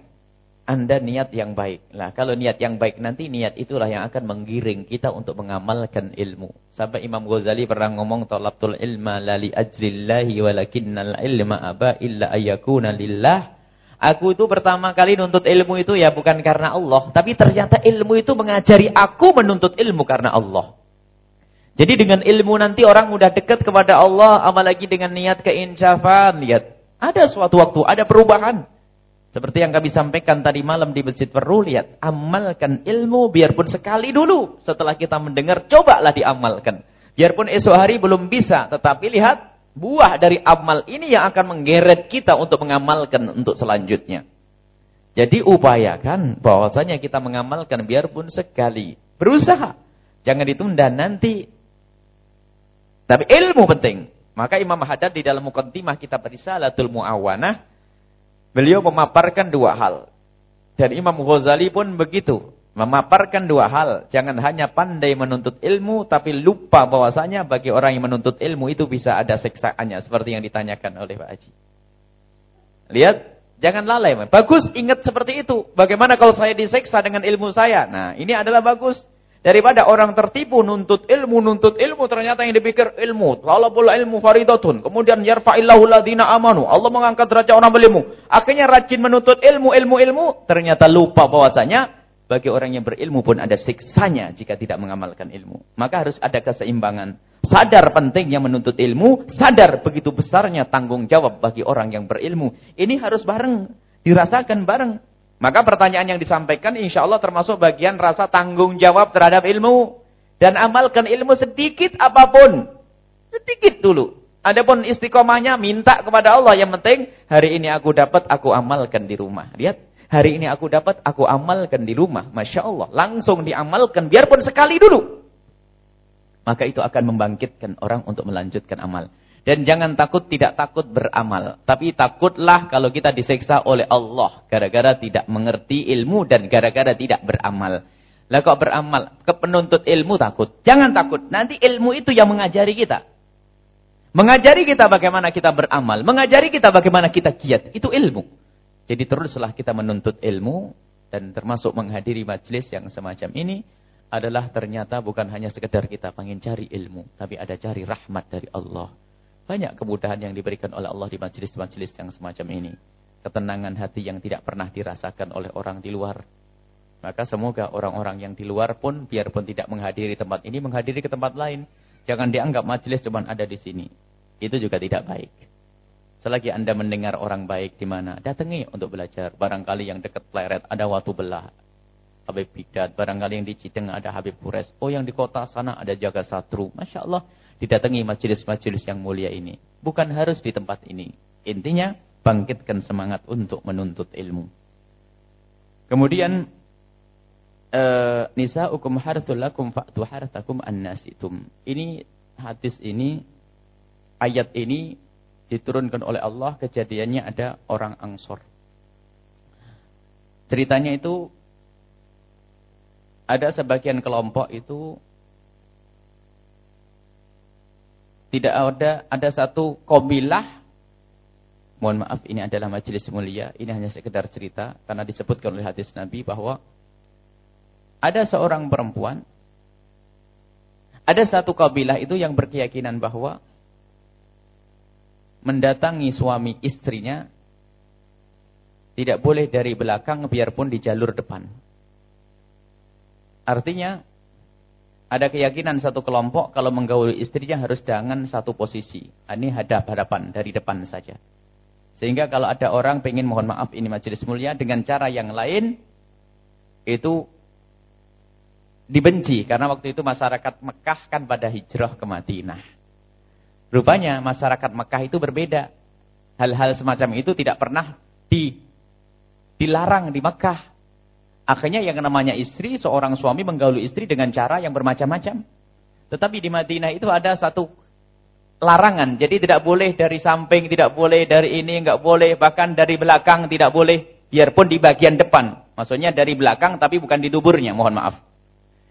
Anda niat yang baik. Lah kalau niat yang baik nanti niat itulah yang akan menggiring kita untuk mengamalkan ilmu. Sampai Imam Ghazali pernah ngomong talabtul ilma lali ajlillahi walakinnal ilma aba illa ayyakuna lillah Aku itu pertama kali nuntut ilmu itu ya bukan karena Allah. Tapi ternyata ilmu itu mengajari aku menuntut ilmu karena Allah. Jadi dengan ilmu nanti orang mudah dekat kepada Allah. Apalagi dengan niat keinsafan. Lihat. Ada suatu waktu, ada perubahan. Seperti yang kami sampaikan tadi malam di Masjid Perlu. Lihat. Amalkan ilmu biarpun sekali dulu. Setelah kita mendengar, cobalah diamalkan. Biarpun esok hari belum bisa. Tetapi lihat buah dari amal ini yang akan menggeret kita untuk mengamalkan untuk selanjutnya. Jadi upayakan bahwasanya kita mengamalkan biarpun sekali. Berusaha. Jangan ditunda nanti. Tapi ilmu penting. Maka Imam Haddad di dalam mukaddimah kitab Risalatul Muawanah beliau memaparkan dua hal. Dan Imam Ghazali pun begitu. Memaparkan dua hal. Jangan hanya pandai menuntut ilmu, tapi lupa bahwasanya bagi orang yang menuntut ilmu itu bisa ada seksaannya. Seperti yang ditanyakan oleh Pak Haji. Lihat, jangan lalai. Bagus, ingat seperti itu. Bagaimana kalau saya diseksa dengan ilmu saya? Nah, ini adalah bagus. Daripada orang tertipu nuntut ilmu, nuntut ilmu. Ternyata yang dipikir ilmu. Talabul ilmu faridatun. Kemudian yarfa'illahu ladina amanu. Allah mengangkat derajat orang berilmu. Akhirnya rajin menuntut ilmu, ilmu, ilmu. Ternyata lupa bahwasanya bagi orang yang berilmu pun ada siksanya jika tidak mengamalkan ilmu. Maka harus ada keseimbangan. Sadar pentingnya menuntut ilmu, sadar begitu besarnya tanggung jawab bagi orang yang berilmu. Ini harus bareng, dirasakan bareng. Maka pertanyaan yang disampaikan insya Allah termasuk bagian rasa tanggung jawab terhadap ilmu. Dan amalkan ilmu sedikit apa pun. Sedikit dulu. Adapun istiqomahnya minta kepada Allah. Yang penting hari ini aku dapat, aku amalkan di rumah. Lihat. Hari ini aku dapat, aku amalkan di rumah. Masya Allah. Langsung diamalkan. Biarpun sekali dulu. Maka itu akan membangkitkan orang untuk melanjutkan amal. Dan jangan takut tidak takut beramal. Tapi takutlah kalau kita diseksa oleh Allah. Gara-gara tidak mengerti ilmu dan gara-gara tidak beramal. Lah kok beramal? Ke penuntut ilmu takut. Jangan takut. Nanti ilmu itu yang mengajari kita. Mengajari kita bagaimana kita beramal. Mengajari kita bagaimana kita giat. Itu ilmu. Jadi teruslah kita menuntut ilmu. Dan termasuk menghadiri majlis yang semacam ini. Adalah ternyata bukan hanya sekedar kita pengen cari ilmu. Tapi ada cari rahmat dari Allah. Banyak kemudahan yang diberikan oleh Allah di majlis-majlis yang semacam ini. Ketenangan hati yang tidak pernah dirasakan oleh orang di luar. Maka semoga orang-orang yang di luar pun biarpun tidak menghadiri tempat ini menghadiri ke tempat lain. Jangan dianggap majelis cuma ada di sini. Itu juga tidak baik. Selagi Anda mendengar orang baik di mana, datangi untuk belajar. Barangkali yang dekat Pleret ada Watu Belah. Habib Bidat. Barangkali yang di Cideng ada Habib Kures. Oh yang di kota sana ada Jaga Satru. Masya Allah. Didatangi majelis-majelis yang mulia ini. Bukan harus di tempat ini. Intinya, bangkitkan semangat untuk menuntut ilmu. Kemudian uh, nisa'ukum harthul lakum fa'tu harthakum annasitum. Ini hadis ini ayat ini diturunkan oleh Allah kejadiannya ada orang Ansor. Ceritanya itu ada sebagian kelompok itu tidak ada ada satu kobilah mohon maaf ini adalah majelis mulia ini hanya sekedar cerita karena disebutkan oleh hadis Nabi bahwa ada seorang perempuan, ada satu kabilah itu yang berkeyakinan bahwa mendatangi suami istrinya tidak boleh dari belakang biarpun di jalur depan. Artinya ada keyakinan satu kelompok kalau menggauli istrinya harus dengan satu posisi. Ini hadap-hadapan dari depan saja. Sehingga kalau ada orang pengen mohon maaf ini majelis mulia dengan cara yang lain itu dibenci karena waktu itu masyarakat Mekah kan pada hijrah ke Madinah. Rupanya masyarakat Mekah itu berbeda. Hal-hal semacam itu tidak pernah di dilarang di Mekah. Akhirnya yang namanya istri, seorang suami menggauli istri dengan cara yang bermacam-macam. Tetapi di Madinah itu ada satu larangan. Jadi tidak boleh dari samping, tidak boleh dari ini, enggak boleh. Bahkan dari belakang tidak boleh. Biarpun di bagian depan. Maksudnya dari belakang tapi bukan di tuburnya, mohon maaf.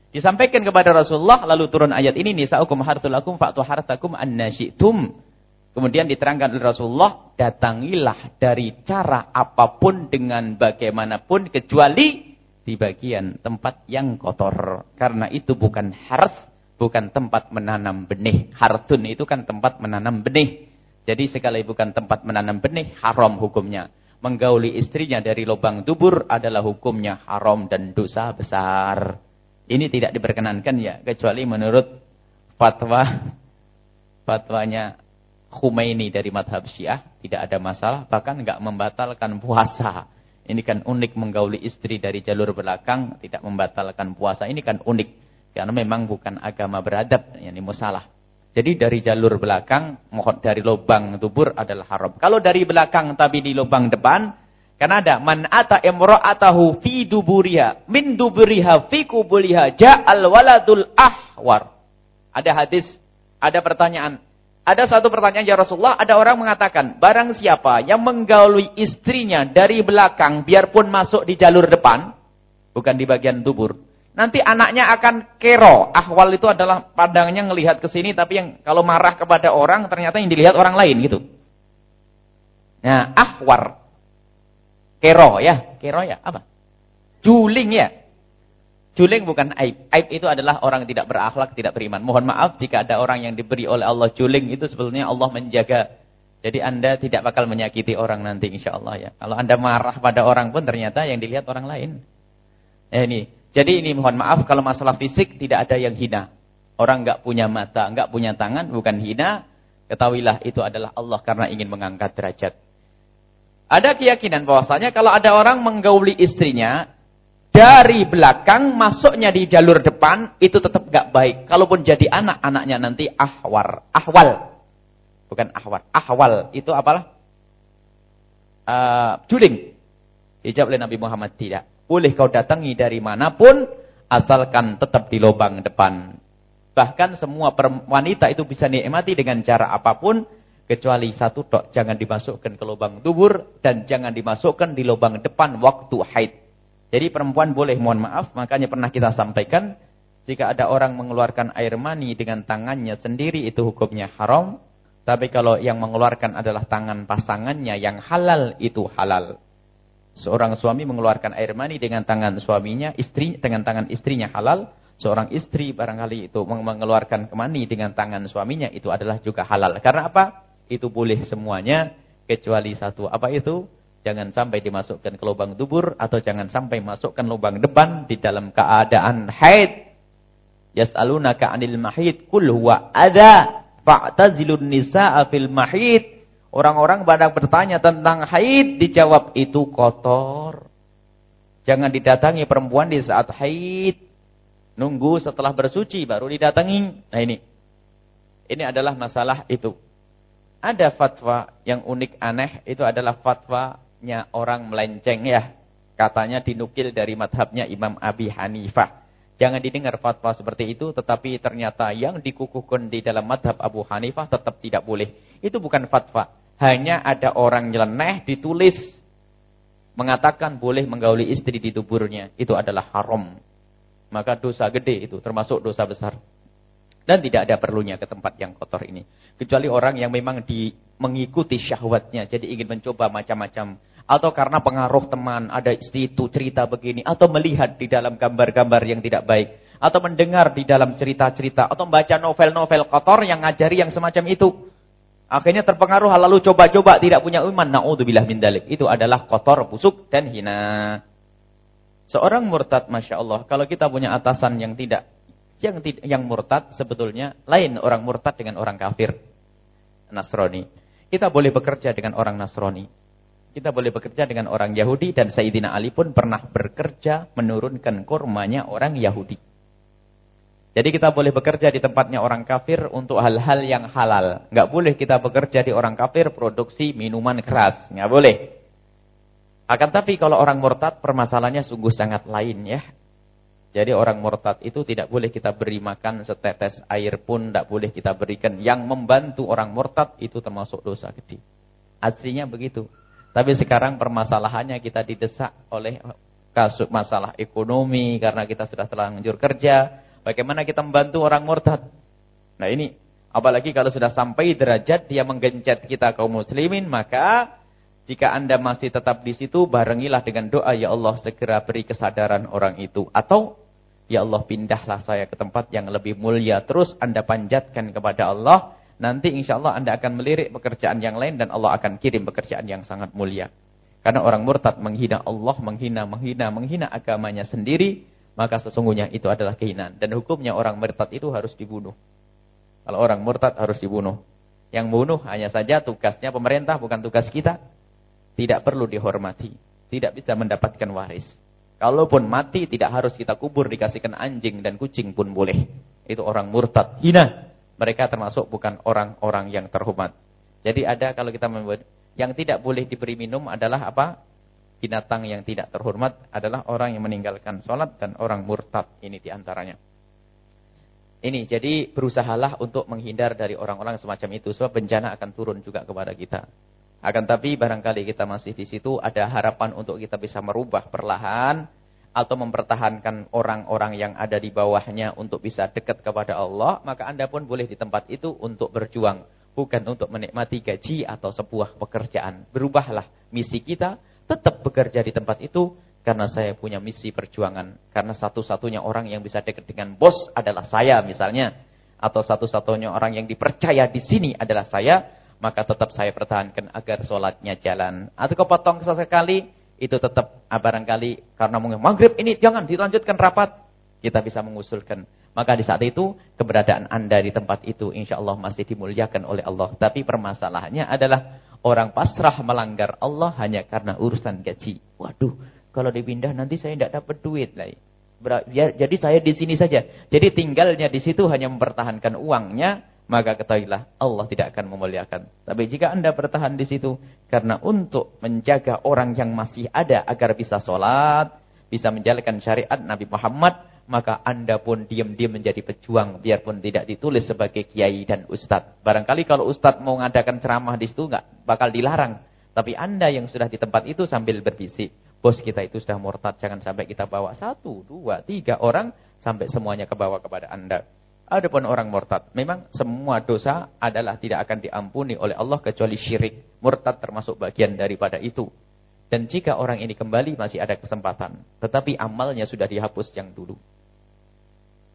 Disampaikan kepada Rasulullah lalu turun ayat ini nisaukum hartulakum fa'tu hartakum annasyitum. Kemudian diterangkan oleh Rasulullah, datangilah dari cara apa pun dengan bagaimanapun kecuali di bagian tempat yang kotor. Karena itu bukan harth, bukan tempat menanam benih. Hartun itu kan tempat menanam benih. Jadi sekali bukan tempat menanam benih, haram hukumnya. Menggauli istrinya dari lubang dubur adalah hukumnya haram dan dosa besar. Ini tidak diperkenankan ya, kecuali menurut fatwa fatwanya Khomeini dari madhab Syiah, tidak ada masalah, bahkan enggak membatalkan puasa. Ini kan unik menggauli istri dari jalur belakang, tidak membatalkan puasa. Ini kan unik, karena memang bukan agama beradab, ini musalah. Jadi dari jalur belakang, mohon dari lubang tubur adalah haram. Kalau dari belakang tapi di lubang depan, karena ada man ata imra'atahu fi duburiha min duburiha fi kubuliha ja'al waladul ahwar. Ada hadis, ada pertanyaan. Ada satu pertanyaan ya Rasulullah, ada orang mengatakan, barang siapa yang menggauli istrinya dari belakang biarpun masuk di jalur depan, bukan di bagian dubur. Nanti anaknya akan kero. Ahwal itu adalah pandangnya ngelihat ke sini tapi yang kalau marah kepada orang ternyata yang dilihat orang lain gitu. Nah, ahwar Kero ya, kero ya, apa? Juling ya. Juling bukan aib. Aib itu adalah orang tidak berakhlak, tidak beriman. Mohon maaf jika ada orang yang diberi oleh Allah juling itu sebetulnya Allah menjaga. Jadi Anda tidak bakal menyakiti orang nanti insya Allah ya. Kalau Anda marah pada orang pun ternyata yang dilihat orang lain. Eh, ini. Jadi ini mohon maaf kalau masalah fisik tidak ada yang hina. Orang enggak punya mata, enggak punya tangan bukan hina. Ketahuilah itu adalah Allah karena ingin mengangkat derajat. Ada keyakinan bahwasanya kalau ada orang menggauli istrinya dari belakang masuknya di jalur depan itu tetap gak baik. Kalaupun jadi anak, anaknya nanti ahwar, ahwal. bukan ahwal. Ahwal itu apalah? Uh, juling. Dijawab oleh Nabi Muhammad tidak. Boleh kau datangi dari mana pun asalkan tetap di lubang depan. Bahkan semua wanita itu bisa nikmati dengan cara apa pun kecuali satu tok jangan dimasukkan ke lubang dubur dan jangan dimasukkan di lubang depan waktu haid. Jadi perempuan boleh mohon maaf, makanya pernah kita sampaikan jika ada orang mengeluarkan air mani dengan tangannya sendiri itu hukumnya haram. Tapi kalau yang mengeluarkan adalah tangan pasangannya yang halal itu halal. Seorang suami mengeluarkan air mani dengan tangan suaminya, istri dengan tangan istrinya halal. Seorang istri barangkali itu mengeluarkan mani dengan tangan suaminya itu adalah juga halal. Karena apa? Itu boleh semuanya kecuali satu. Apa itu? Jangan sampai dimasukkan ke lubang dubur atau jangan sampai masukkan lubang depan di dalam keadaan haid. Yas'alunaka 'anil mahid kul huwa adza fa'tazilun nisaa fil mahid. Orang-orang pada bertanya tentang haid dijawab itu kotor. Jangan didatangi perempuan di saat haid. Nunggu setelah bersuci baru didatangi. Nah ini. Ini adalah masalah itu. Ada fatwa yang unik aneh itu adalah fatwanya orang melenceng ya. Katanya dinukil dari madhabnya Imam Abi Hanifah. Jangan didengar fatwa seperti itu, tetapi ternyata yang dikukuhkan di dalam madhab Abu Hanifah tetap tidak boleh. Itu bukan fatwa. Hanya ada orang nyeleneh ditulis mengatakan boleh menggauli istri di tuburnya. Itu adalah haram. Maka dosa gede itu, termasuk dosa besar. Dan tidak ada perlunya ke tempat yang kotor ini. Kecuali orang yang memang di, mengikuti syahwatnya. Jadi ingin mencoba macam-macam atau karena pengaruh teman, ada itu cerita begini. Atau melihat di dalam gambar-gambar yang tidak baik. Atau mendengar di dalam cerita-cerita. Atau membaca novel-novel kotor yang ngajari yang semacam itu. Akhirnya terpengaruh lalu coba-coba tidak punya iman. Na'udzubillah min dalik. Itu adalah kotor, busuk, dan hina. Seorang murtad, Masya Allah. Kalau kita punya atasan yang tidak. Yang, yang murtad sebetulnya lain orang murtad dengan orang kafir. Nasrani. Kita boleh bekerja dengan orang Nasrani. Kita boleh bekerja dengan orang Yahudi dan Sayyidina Ali pun pernah bekerja menurunkan kurmanya orang Yahudi. Jadi kita boleh bekerja di tempatnya orang kafir untuk hal-hal yang halal. Nggak boleh kita bekerja di orang kafir produksi minuman keras. Nggak boleh. Akan tapi kalau orang murtad permasalahannya sungguh sangat lain ya. Jadi orang murtad itu tidak boleh kita beri makan setetes air pun tidak boleh kita berikan. Yang membantu orang murtad itu termasuk dosa gede. Aslinya begitu. Tapi sekarang permasalahannya kita didesak oleh kasus masalah ekonomi karena kita sudah terlanjur kerja. Bagaimana kita membantu orang murtad? Nah ini, apalagi kalau sudah sampai derajat dia menggencet kita kaum muslimin, maka jika anda masih tetap di situ, barengilah dengan doa, Ya Allah segera beri kesadaran orang itu. Atau, Ya Allah pindahlah saya ke tempat yang lebih mulia. Terus anda panjatkan kepada Allah, nanti insya Allah Anda akan melirik pekerjaan yang lain dan Allah akan kirim pekerjaan yang sangat mulia. Karena orang murtad menghina Allah, menghina, menghina, menghina agamanya sendiri, maka sesungguhnya itu adalah kehinaan. Dan hukumnya orang murtad itu harus dibunuh. Kalau orang murtad harus dibunuh. Yang bunuh hanya saja tugasnya pemerintah, bukan tugas kita. Tidak perlu dihormati. Tidak bisa mendapatkan waris. Kalaupun mati tidak harus kita kubur, dikasihkan anjing dan kucing pun boleh. Itu orang murtad, hina mereka termasuk bukan orang-orang yang terhormat. Jadi ada kalau kita membuat yang tidak boleh diberi minum adalah apa? Binatang yang tidak terhormat adalah orang yang meninggalkan sholat dan orang murtad. Ini di antaranya. Ini jadi berusahalah untuk menghindar dari orang-orang semacam itu sebab bencana akan turun juga kepada kita. Akan tapi barangkali kita masih di situ ada harapan untuk kita bisa merubah perlahan atau mempertahankan orang-orang yang ada di bawahnya untuk bisa dekat kepada Allah, maka Anda pun boleh di tempat itu untuk berjuang. Bukan untuk menikmati gaji atau sebuah pekerjaan. Berubahlah misi kita, tetap bekerja di tempat itu, karena saya punya misi perjuangan. Karena satu-satunya orang yang bisa dekat dengan bos adalah saya misalnya. Atau satu-satunya orang yang dipercaya di sini adalah saya, maka tetap saya pertahankan agar sholatnya jalan. Atau kepotong sesekali, itu tetap ah, barangkali karena mungkin maghrib ini jangan dilanjutkan rapat. Kita bisa mengusulkan. Maka di saat itu keberadaan anda di tempat itu insya Allah masih dimuliakan oleh Allah. Tapi permasalahannya adalah orang pasrah melanggar Allah hanya karena urusan gaji. Waduh, kalau dipindah nanti saya tidak dapat duit lagi. Ya, jadi saya di sini saja. Jadi tinggalnya di situ hanya mempertahankan uangnya maka ketahuilah Allah tidak akan memuliakan. Tapi jika anda bertahan di situ, karena untuk menjaga orang yang masih ada agar bisa sholat, bisa menjalankan syariat Nabi Muhammad, maka anda pun diam-diam menjadi pejuang, biarpun tidak ditulis sebagai kiai dan ustadz. Barangkali kalau ustadz mau mengadakan ceramah di situ, nggak bakal dilarang. Tapi anda yang sudah di tempat itu sambil berbisik, bos kita itu sudah murtad, jangan sampai kita bawa satu, dua, tiga orang, sampai semuanya kebawa kepada anda. Adapun orang murtad, memang semua dosa adalah tidak akan diampuni oleh Allah kecuali syirik. Murtad termasuk bagian daripada itu. Dan jika orang ini kembali masih ada kesempatan. Tetapi amalnya sudah dihapus yang dulu.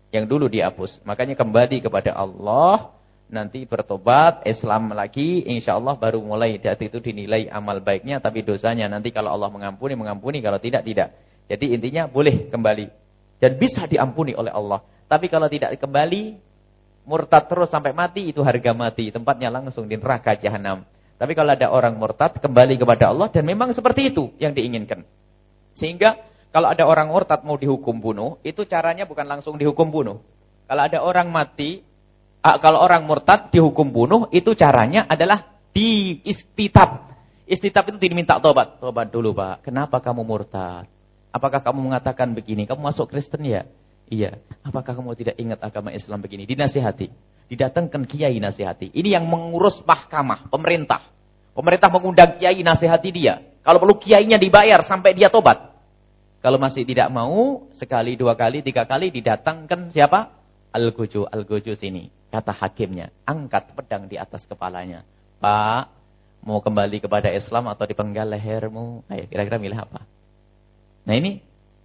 Yang dulu dihapus. Makanya kembali kepada Allah. Nanti bertobat, Islam lagi. Insya Allah baru mulai. Dari itu dinilai amal baiknya. Tapi dosanya nanti kalau Allah mengampuni, mengampuni. Kalau tidak, tidak. Jadi intinya boleh kembali. Dan bisa diampuni oleh Allah. Tapi kalau tidak kembali, murtad terus sampai mati, itu harga mati. Tempatnya langsung di neraka jahanam. Tapi kalau ada orang murtad, kembali kepada Allah, dan memang seperti itu yang diinginkan. Sehingga kalau ada orang murtad mau dihukum bunuh, itu caranya bukan langsung dihukum bunuh. Kalau ada orang mati, kalau orang murtad dihukum bunuh, itu caranya adalah di istitab. Istitab itu diminta tobat. Tobat dulu pak, kenapa kamu murtad? Apakah kamu mengatakan begini, kamu masuk Kristen ya? Iya. Apakah kamu tidak ingat agama Islam begini? Dinasihati. Didatangkan kiai nasihati. Ini yang mengurus mahkamah, pemerintah. Pemerintah mengundang kiai nasihati dia. Kalau perlu kiainya dibayar sampai dia tobat. Kalau masih tidak mau, sekali, dua kali, tiga kali didatangkan siapa? Al-Gojo, Al-Gojo sini. Kata hakimnya, angkat pedang di atas kepalanya. Pak, mau kembali kepada Islam atau dipenggal lehermu? Ayo, kira-kira milih apa? Nah ini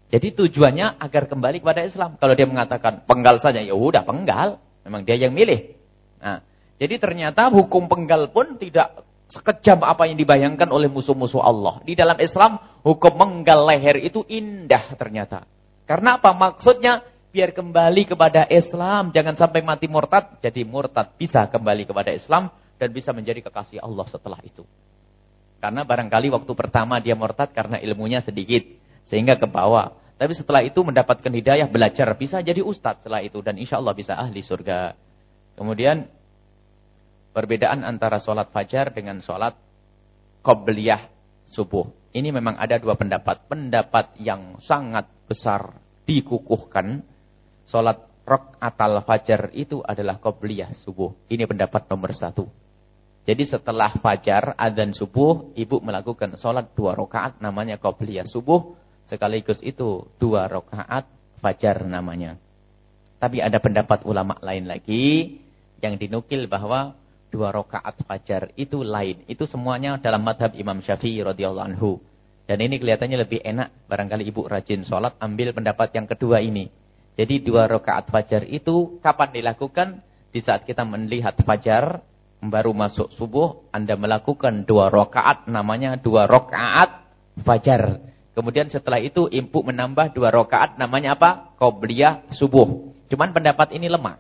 jadi tujuannya agar kembali kepada Islam. Kalau dia mengatakan penggal saja, ya udah penggal. Memang dia yang milih. Nah, jadi ternyata hukum penggal pun tidak sekejam apa yang dibayangkan oleh musuh-musuh Allah. Di dalam Islam, hukum menggal leher itu indah ternyata. Karena apa? Maksudnya biar kembali kepada Islam. Jangan sampai mati murtad. Jadi murtad bisa kembali kepada Islam dan bisa menjadi kekasih Allah setelah itu. Karena barangkali waktu pertama dia murtad karena ilmunya sedikit. Sehingga ke bawah. Tapi setelah itu mendapatkan hidayah, belajar. Bisa jadi ustadz setelah itu. Dan insya Allah bisa ahli surga. Kemudian, perbedaan antara sholat fajar dengan sholat qobliyah subuh. Ini memang ada dua pendapat. Pendapat yang sangat besar dikukuhkan. Sholat atal fajar itu adalah qobliyah subuh. Ini pendapat nomor satu. Jadi setelah fajar, adzan subuh, ibu melakukan sholat dua rakaat namanya qobliyah subuh Sekaligus itu dua rakaat fajar namanya. Tapi ada pendapat ulama lain lagi yang dinukil bahwa dua rakaat fajar itu lain. Itu semuanya dalam madhab Imam Syafi'i radhiyallahu anhu. Dan ini kelihatannya lebih enak. Barangkali ibu rajin sholat ambil pendapat yang kedua ini. Jadi dua rakaat fajar itu kapan dilakukan? Di saat kita melihat fajar, baru masuk subuh, Anda melakukan dua rakaat namanya dua rakaat fajar. Kemudian setelah itu impu menambah dua rakaat namanya apa? Qobliyah subuh. Cuman pendapat ini lemah.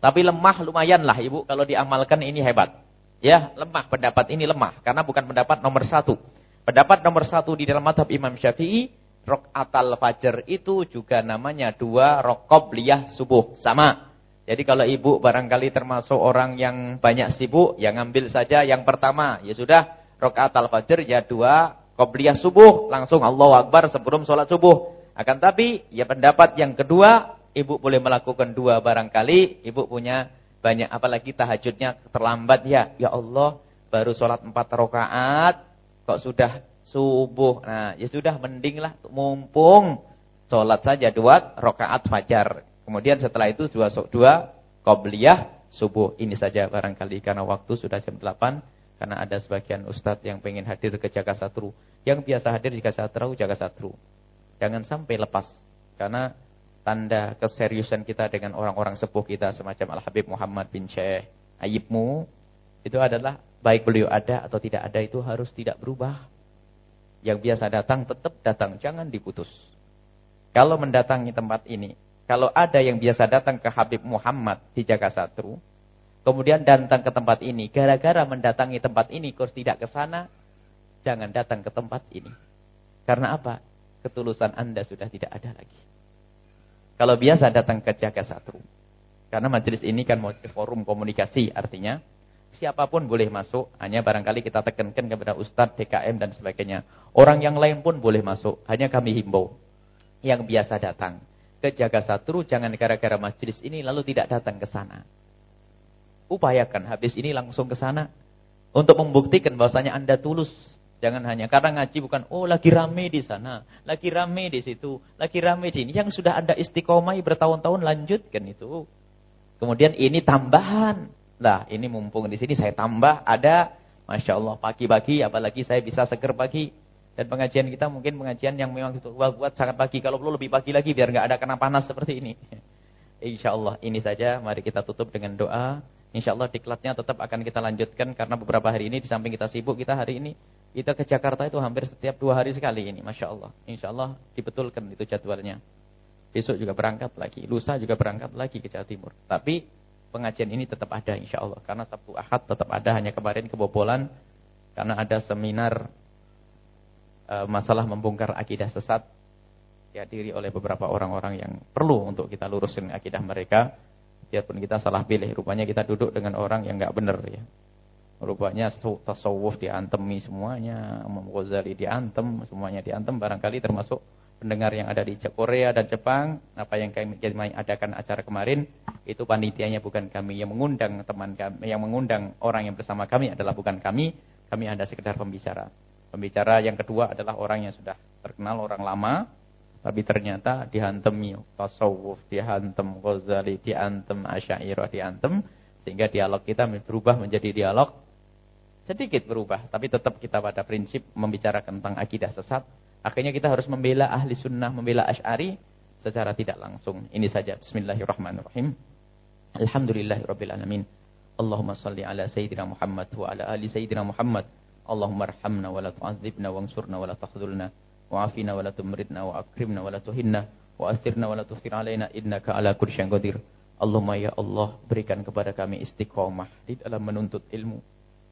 Tapi lemah lumayan lah ibu kalau diamalkan ini hebat. Ya lemah pendapat ini lemah. Karena bukan pendapat nomor satu. Pendapat nomor satu di dalam madhab Imam Syafi'i. Rok'atal fajar itu juga namanya dua rokobliyah subuh. Sama. Jadi kalau ibu barangkali termasuk orang yang banyak sibuk. Yang ngambil saja yang pertama. Ya sudah. Rok'atal fajar ya dua Qobliyah subuh, langsung Allah Akbar sebelum sholat subuh. Akan tapi, ya pendapat yang kedua, ibu boleh melakukan dua barangkali. Ibu punya banyak, apalagi tahajudnya terlambat ya. Ya Allah, baru sholat empat rakaat, kok sudah subuh. Nah, ya sudah mendinglah, mumpung sholat saja dua rakaat fajar. Kemudian setelah itu dua, dua qobliyah subuh. Ini saja barangkali karena waktu sudah jam 8. Karena ada sebagian ustadz yang pengen hadir ke Jaga Satru. Yang biasa hadir di Jaga Satru, Jaga Satru. Jangan sampai lepas. Karena tanda keseriusan kita dengan orang-orang sepuh kita semacam Al-Habib Muhammad bin Syekh Ayibmu. Itu adalah baik beliau ada atau tidak ada itu harus tidak berubah. Yang biasa datang tetap datang, jangan diputus. Kalau mendatangi tempat ini, kalau ada yang biasa datang ke Habib Muhammad di Jaga Satru, kemudian datang ke tempat ini, gara-gara mendatangi tempat ini, kurs tidak ke sana, jangan datang ke tempat ini. Karena apa? Ketulusan Anda sudah tidak ada lagi. Kalau biasa datang ke jaga satu, Karena majelis ini kan forum komunikasi, artinya siapa pun boleh masuk, hanya barangkali kita tekankan kepada ustadz, DKM dan sebagainya. Orang yang lain pun boleh masuk, hanya kami himbau yang biasa datang ke Jaga Satru jangan gara-gara majelis ini lalu tidak datang ke sana. Upayakan habis ini langsung ke sana untuk membuktikan bahwasanya Anda tulus. Jangan hanya karena ngaji bukan oh lagi rame di sana, lagi rame di situ, lagi rame di sini. Yang sudah Anda istiqomah bertahun-tahun lanjutkan itu. Kemudian ini tambahan. Lah, ini mumpung di sini saya tambah ada Masya Allah pagi-pagi apalagi saya bisa seger pagi. Dan pengajian kita mungkin pengajian yang memang itu buat sangat pagi. Kalau perlu lebih pagi lagi biar nggak ada kena panas seperti ini. Insya Allah ini saja. Mari kita tutup dengan doa. Insya Allah diklatnya tetap akan kita lanjutkan. Karena beberapa hari ini di samping kita sibuk kita hari ini. Kita ke Jakarta itu hampir setiap dua hari sekali ini. Masya Allah. Insya Allah dibetulkan itu jadwalnya. Besok juga berangkat lagi. Lusa juga berangkat lagi ke Jawa Timur. Tapi pengajian ini tetap ada insya Allah. Karena Sabtu Ahad tetap ada. Hanya kemarin kebobolan. Karena ada seminar Eh, masalah membongkar akidah sesat dihadiri oleh beberapa orang-orang yang perlu untuk kita lurusin akidah mereka biarpun kita salah pilih rupanya kita duduk dengan orang yang enggak benar ya. Rupanya tasawuf diantemi semuanya Imam Ghazali diantem semuanya diantem barangkali termasuk pendengar yang ada di Korea dan Jepang. Apa yang kami adakan acara kemarin itu panitianya bukan kami. Yang mengundang teman kami yang mengundang orang yang bersama kami adalah bukan kami. Kami ada sekedar pembicara. Pembicara yang kedua adalah orang yang sudah terkenal, orang lama. Tapi ternyata dihantem tasawuf, dihantem Ghazali, dihantem Asy'ariyah, dihantem. Sehingga dialog kita berubah menjadi dialog sedikit berubah. Tapi tetap kita pada prinsip membicarakan tentang akidah sesat. Akhirnya kita harus membela ahli sunnah, membela Asy'ari secara tidak langsung. Ini saja. Bismillahirrahmanirrahim. Alhamdulillahirrabbilalamin. Allahumma salli ala Sayyidina Muhammad wa ala ali Sayyidina Muhammad. Allahumma arhamna wa la tu'adzibna wansurna wa la takhdhulna akrimna wa la tuhinna wa asirna wa la tusir alaina innaka ala kulli syai'in qadir. Allahumma ya Allah berikan kepada kami istiqomah di dalam menuntut ilmu,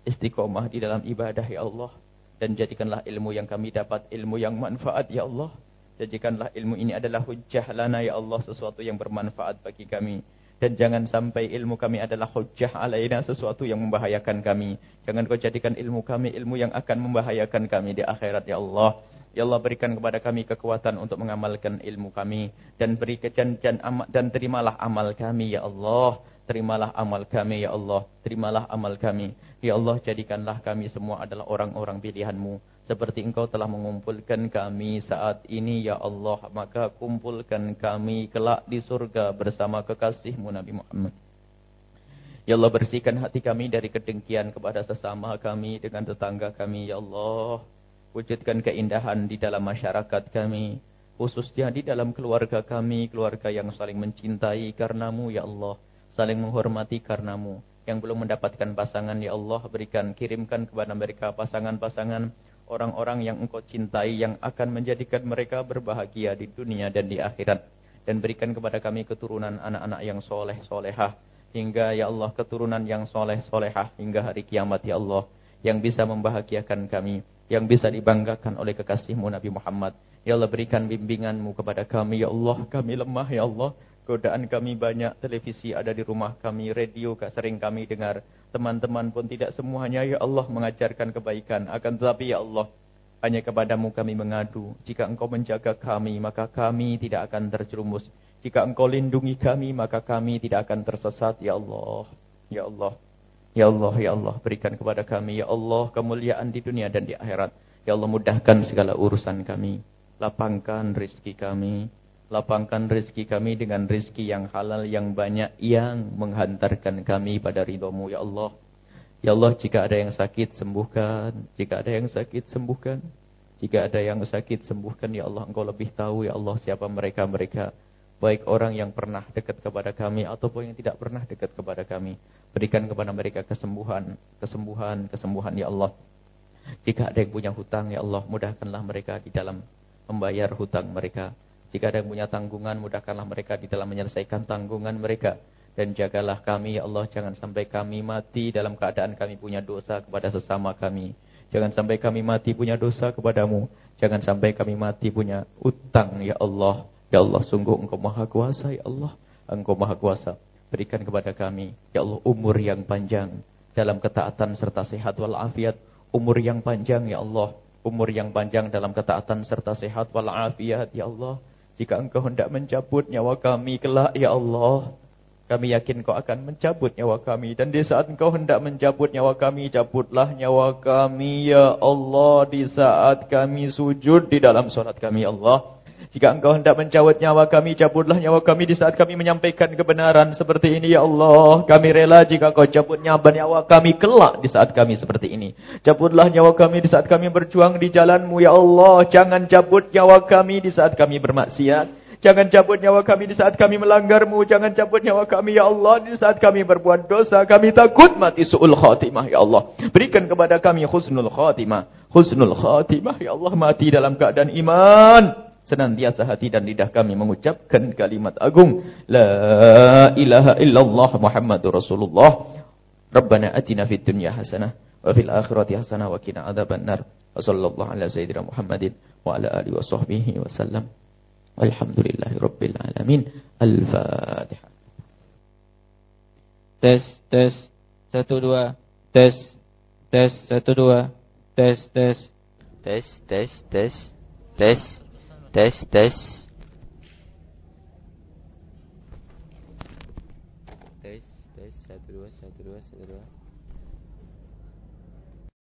istiqomah di dalam ibadah ya Allah dan jadikanlah ilmu yang kami dapat ilmu yang manfaat ya Allah. Jadikanlah ilmu ini adalah hujjah lana ya Allah sesuatu yang bermanfaat bagi kami dan jangan sampai ilmu kami adalah hujjah alaina sesuatu yang membahayakan kami. Jangan kau jadikan ilmu kami ilmu yang akan membahayakan kami di akhirat ya Allah. Ya Allah berikan kepada kami kekuatan untuk mengamalkan ilmu kami dan beri dan, dan, dan terimalah amal kami ya Allah. Terimalah amal kami ya Allah. Terimalah amal kami. Ya Allah jadikanlah kami semua adalah orang-orang pilihanmu. Seperti engkau telah mengumpulkan kami saat ini ya Allah. Maka kumpulkan kami kelak di surga bersama kekasihmu Nabi Muhammad. Ya Allah bersihkan hati kami dari kedengkian kepada sesama kami dengan tetangga kami ya Allah. Wujudkan keindahan di dalam masyarakat kami. Khususnya di dalam keluarga kami. Keluarga yang saling mencintai karenamu ya Allah. Saling menghormati karenamu. Yang belum mendapatkan pasangan ya Allah berikan kirimkan kepada mereka pasangan-pasangan orang-orang yang engkau cintai yang akan menjadikan mereka berbahagia di dunia dan di akhirat. Dan berikan kepada kami keturunan anak-anak yang soleh solehah. Hingga ya Allah keturunan yang soleh solehah hingga hari kiamat ya Allah. Yang bisa membahagiakan kami. Yang bisa dibanggakan oleh kekasihmu Nabi Muhammad. Ya Allah berikan bimbinganmu kepada kami ya Allah. Kami lemah ya Allah. Godaan kami banyak, televisi ada di rumah kami, radio sering kami dengar. Teman-teman pun tidak semuanya, ya Allah mengajarkan kebaikan. Akan tetapi ya Allah, hanya kepadamu kami mengadu. Jika engkau menjaga kami, maka kami tidak akan terjerumus. Jika engkau lindungi kami, maka kami tidak akan tersesat, ya Allah. Ya Allah. Ya Allah, ya Allah, berikan kepada kami, ya Allah, kemuliaan di dunia dan di akhirat. Ya Allah, mudahkan segala urusan kami. Lapangkan rizki kami. Lapangkan rezeki kami dengan rezeki yang halal yang banyak yang menghantarkan kami pada ridhomu ya Allah. Ya Allah jika ada yang sakit sembuhkan. Jika ada yang sakit sembuhkan. Jika ada yang sakit sembuhkan ya Allah engkau lebih tahu ya Allah siapa mereka-mereka. Baik orang yang pernah dekat kepada kami ataupun yang tidak pernah dekat kepada kami. Berikan kepada mereka kesembuhan, kesembuhan, kesembuhan ya Allah. Jika ada yang punya hutang ya Allah mudahkanlah mereka di dalam membayar hutang mereka. Jika ada yang punya tanggungan, mudahkanlah mereka di dalam menyelesaikan tanggungan mereka. Dan jagalah kami, ya Allah, jangan sampai kami mati dalam keadaan kami punya dosa kepada sesama kami. Jangan sampai kami mati punya dosa kepadamu. Jangan sampai kami mati punya utang, ya Allah. Ya Allah, sungguh engkau maha kuasa, ya Allah. Engkau maha kuasa. Berikan kepada kami, Ya Allah, umur yang panjang dalam ketaatan serta sehat walafiat. Umur yang panjang, Ya Allah. Umur yang panjang dalam ketaatan serta sehat walafiat, Ya Allah. Jika engkau hendak mencabut nyawa kami kelak, Ya Allah. Kami yakin kau akan mencabut nyawa kami. Dan di saat engkau hendak mencabut nyawa kami, cabutlah nyawa kami, Ya Allah. Di saat kami sujud di dalam solat kami, Ya Allah. Jika engkau hendak mencabut nyawa kami, cabutlah nyawa kami di saat kami menyampaikan kebenaran seperti ini, Ya Allah. Kami rela jika kau cabut nyawa, nyawa kami kelak di saat kami seperti ini. Cabutlah nyawa kami di saat kami berjuang di jalanmu, Ya Allah. Jangan cabut nyawa kami di saat kami bermaksiat. Jangan cabut nyawa kami di saat kami melanggarmu. Jangan cabut nyawa kami, Ya Allah, di saat kami berbuat dosa. Kami takut mati su'ul khatimah, Ya Allah. Berikan kepada kami husnul khatimah. Husnul khatimah, Ya Allah, mati dalam keadaan iman. Senantiasa hati dan lidah kami mengucapkan kalimat agung. La ilaha illallah Muhammadur Rasulullah. Rabbana atina fid dunya hasanah. Wa fil akhirati hasanah wa kina adhaban nar. Wa sallallahu ala sayyidina Muhammadin wa ala alihi wa sahbihi wa sallam. Walhamdulillahi Rabbil Alamin. Al-Fatihah. Tes, tes, satu dua, tes, tes, satu dua, tes, tes, tes, tes, tes, tes, test, test.